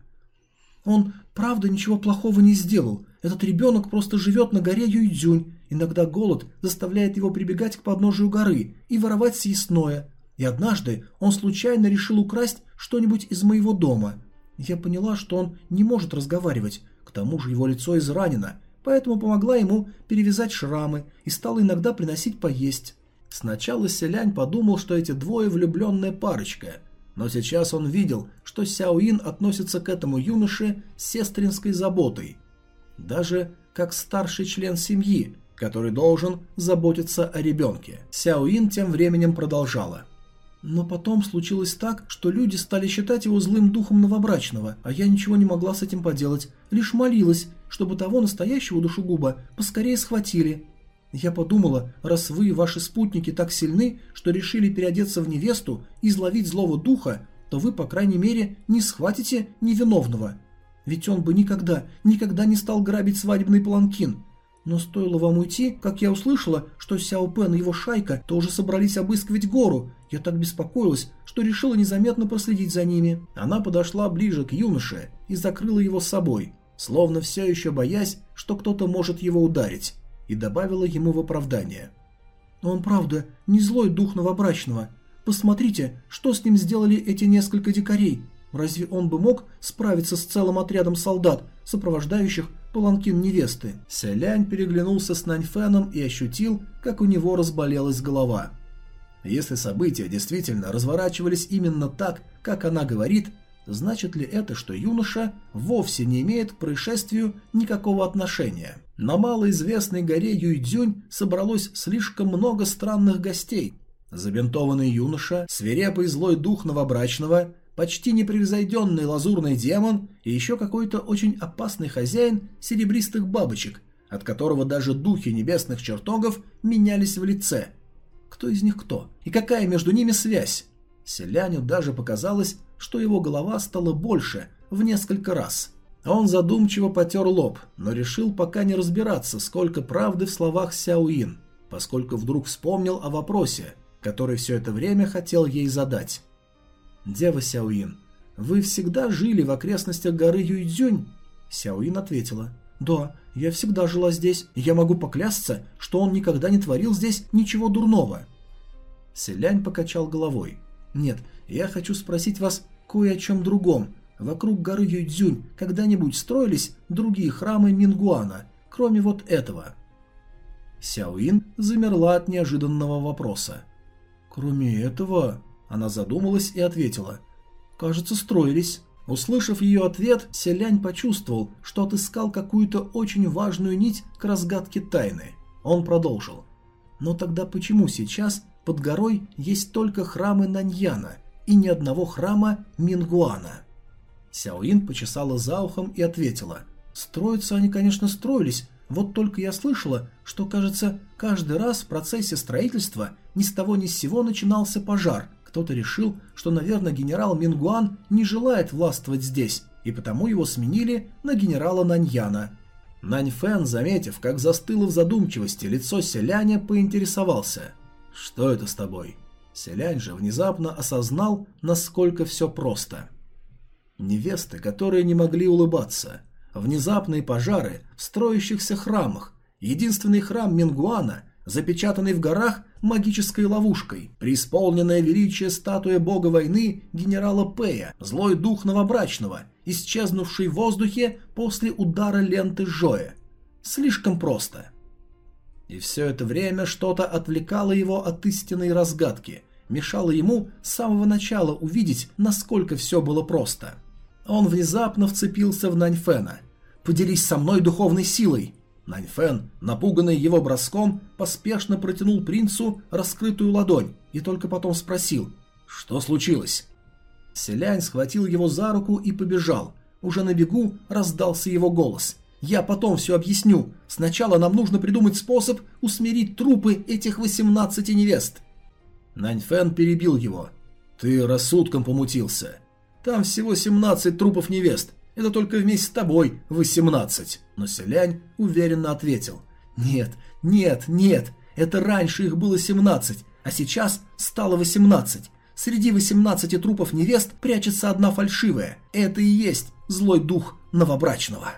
«Он правда ничего плохого не сделал. Этот ребенок просто живет на горе Юйдзюнь. Иногда голод заставляет его прибегать к подножию горы и воровать съестное. И однажды он случайно решил украсть что-нибудь из моего дома. Я поняла, что он не может разговаривать, к тому же его лицо изранено, поэтому помогла ему перевязать шрамы и стала иногда приносить поесть. Сначала Селянь подумал, что эти двое влюбленная парочка, но сейчас он видел, что Сяоин относится к этому юноше с сестринской заботой. Даже как старший член семьи, который должен заботиться о ребенке. Сяоин тем временем продолжала. Но потом случилось так, что люди стали считать его злым духом новобрачного, а я ничего не могла с этим поделать, лишь молилась, чтобы того настоящего душегуба поскорее схватили. Я подумала, раз вы ваши спутники так сильны, что решили переодеться в невесту и изловить злого духа, то вы, по крайней мере, не схватите невиновного. Ведь он бы никогда, никогда не стал грабить свадебный паланкин. Но стоило вам уйти, как я услышала, что Сяо Пен и его шайка тоже собрались обыскивать гору. Я так беспокоилась, что решила незаметно проследить за ними. Она подошла ближе к юноше и закрыла его собой, словно все еще боясь, что кто-то может его ударить и добавила ему в оправдание. «Но он правда не злой дух новобрачного. Посмотрите, что с ним сделали эти несколько дикарей. Разве он бы мог справиться с целым отрядом солдат, сопровождающих паланкин невесты?» Селянь переглянулся с Наньфеном и ощутил, как у него разболелась голова. Если события действительно разворачивались именно так, как она говорит, значит ли это, что юноша вовсе не имеет к происшествию никакого отношения? На малоизвестной горе Юйдзюнь собралось слишком много странных гостей. Забинтованный юноша, свирепый злой дух новобрачного, почти непревзойденный лазурный демон и еще какой-то очень опасный хозяин серебристых бабочек, от которого даже духи небесных чертогов менялись в лице. Кто из них кто? И какая между ними связь? Селяню даже показалось, что его голова стала больше в несколько раз. Он задумчиво потер лоб, но решил пока не разбираться, сколько правды в словах Сяоин, поскольку вдруг вспомнил о вопросе, который все это время хотел ей задать. «Дева Сяоин, вы всегда жили в окрестностях горы Юйцзюнь?» Сяоин ответила. «Да, я всегда жила здесь, я могу поклясться, что он никогда не творил здесь ничего дурного». Селянь покачал головой. «Нет, я хочу спросить вас кое о чем другом. Вокруг горы Юйцзюнь когда-нибудь строились другие храмы Мингуана, кроме вот этого?» Сяоин замерла от неожиданного вопроса. «Кроме этого...» Она задумалась и ответила. «Кажется, строились». Услышав ее ответ, Селянь почувствовал, что отыскал какую-то очень важную нить к разгадке тайны. Он продолжил. «Но тогда почему сейчас под горой есть только храмы Наньяна и ни одного храма Мингуана?» Сяоин почесала за ухом и ответила. «Строиться они, конечно, строились, вот только я слышала, что, кажется, каждый раз в процессе строительства ни с того ни с сего начинался пожар, кто-то решил, что, наверное, генерал Мингуан не желает властвовать здесь, и потому его сменили на генерала Наньяна. Нань Фэн, заметив, как застыло в задумчивости лицо селяня, поинтересовался. «Что это с тобой?» Селянь же внезапно осознал, насколько все просто. Невесты, которые не могли улыбаться, внезапные пожары в строящихся храмах, единственный храм Мингуана – запечатанный в горах магической ловушкой, преисполненная величие статуя бога войны генерала Пэя, злой дух новобрачного, исчезнувший в воздухе после удара ленты Жоя. Слишком просто. И все это время что-то отвлекало его от истинной разгадки, мешало ему с самого начала увидеть, насколько все было просто. Он внезапно вцепился в Наньфена. «Поделись со мной духовной силой!» Наньфен, напуганный его броском, поспешно протянул принцу раскрытую ладонь и только потом спросил «Что случилось?». Селянь схватил его за руку и побежал. Уже на бегу раздался его голос. «Я потом все объясню. Сначала нам нужно придумать способ усмирить трупы этих 18 невест». Наньфен перебил его. «Ты рассудком помутился. Там всего 17 трупов невест. Это только вместе с тобой 18. Но Селянь уверенно ответил. Нет, нет, нет, это раньше их было 17, а сейчас стало 18. Среди 18 трупов невест прячется одна фальшивая. Это и есть злой дух новобрачного.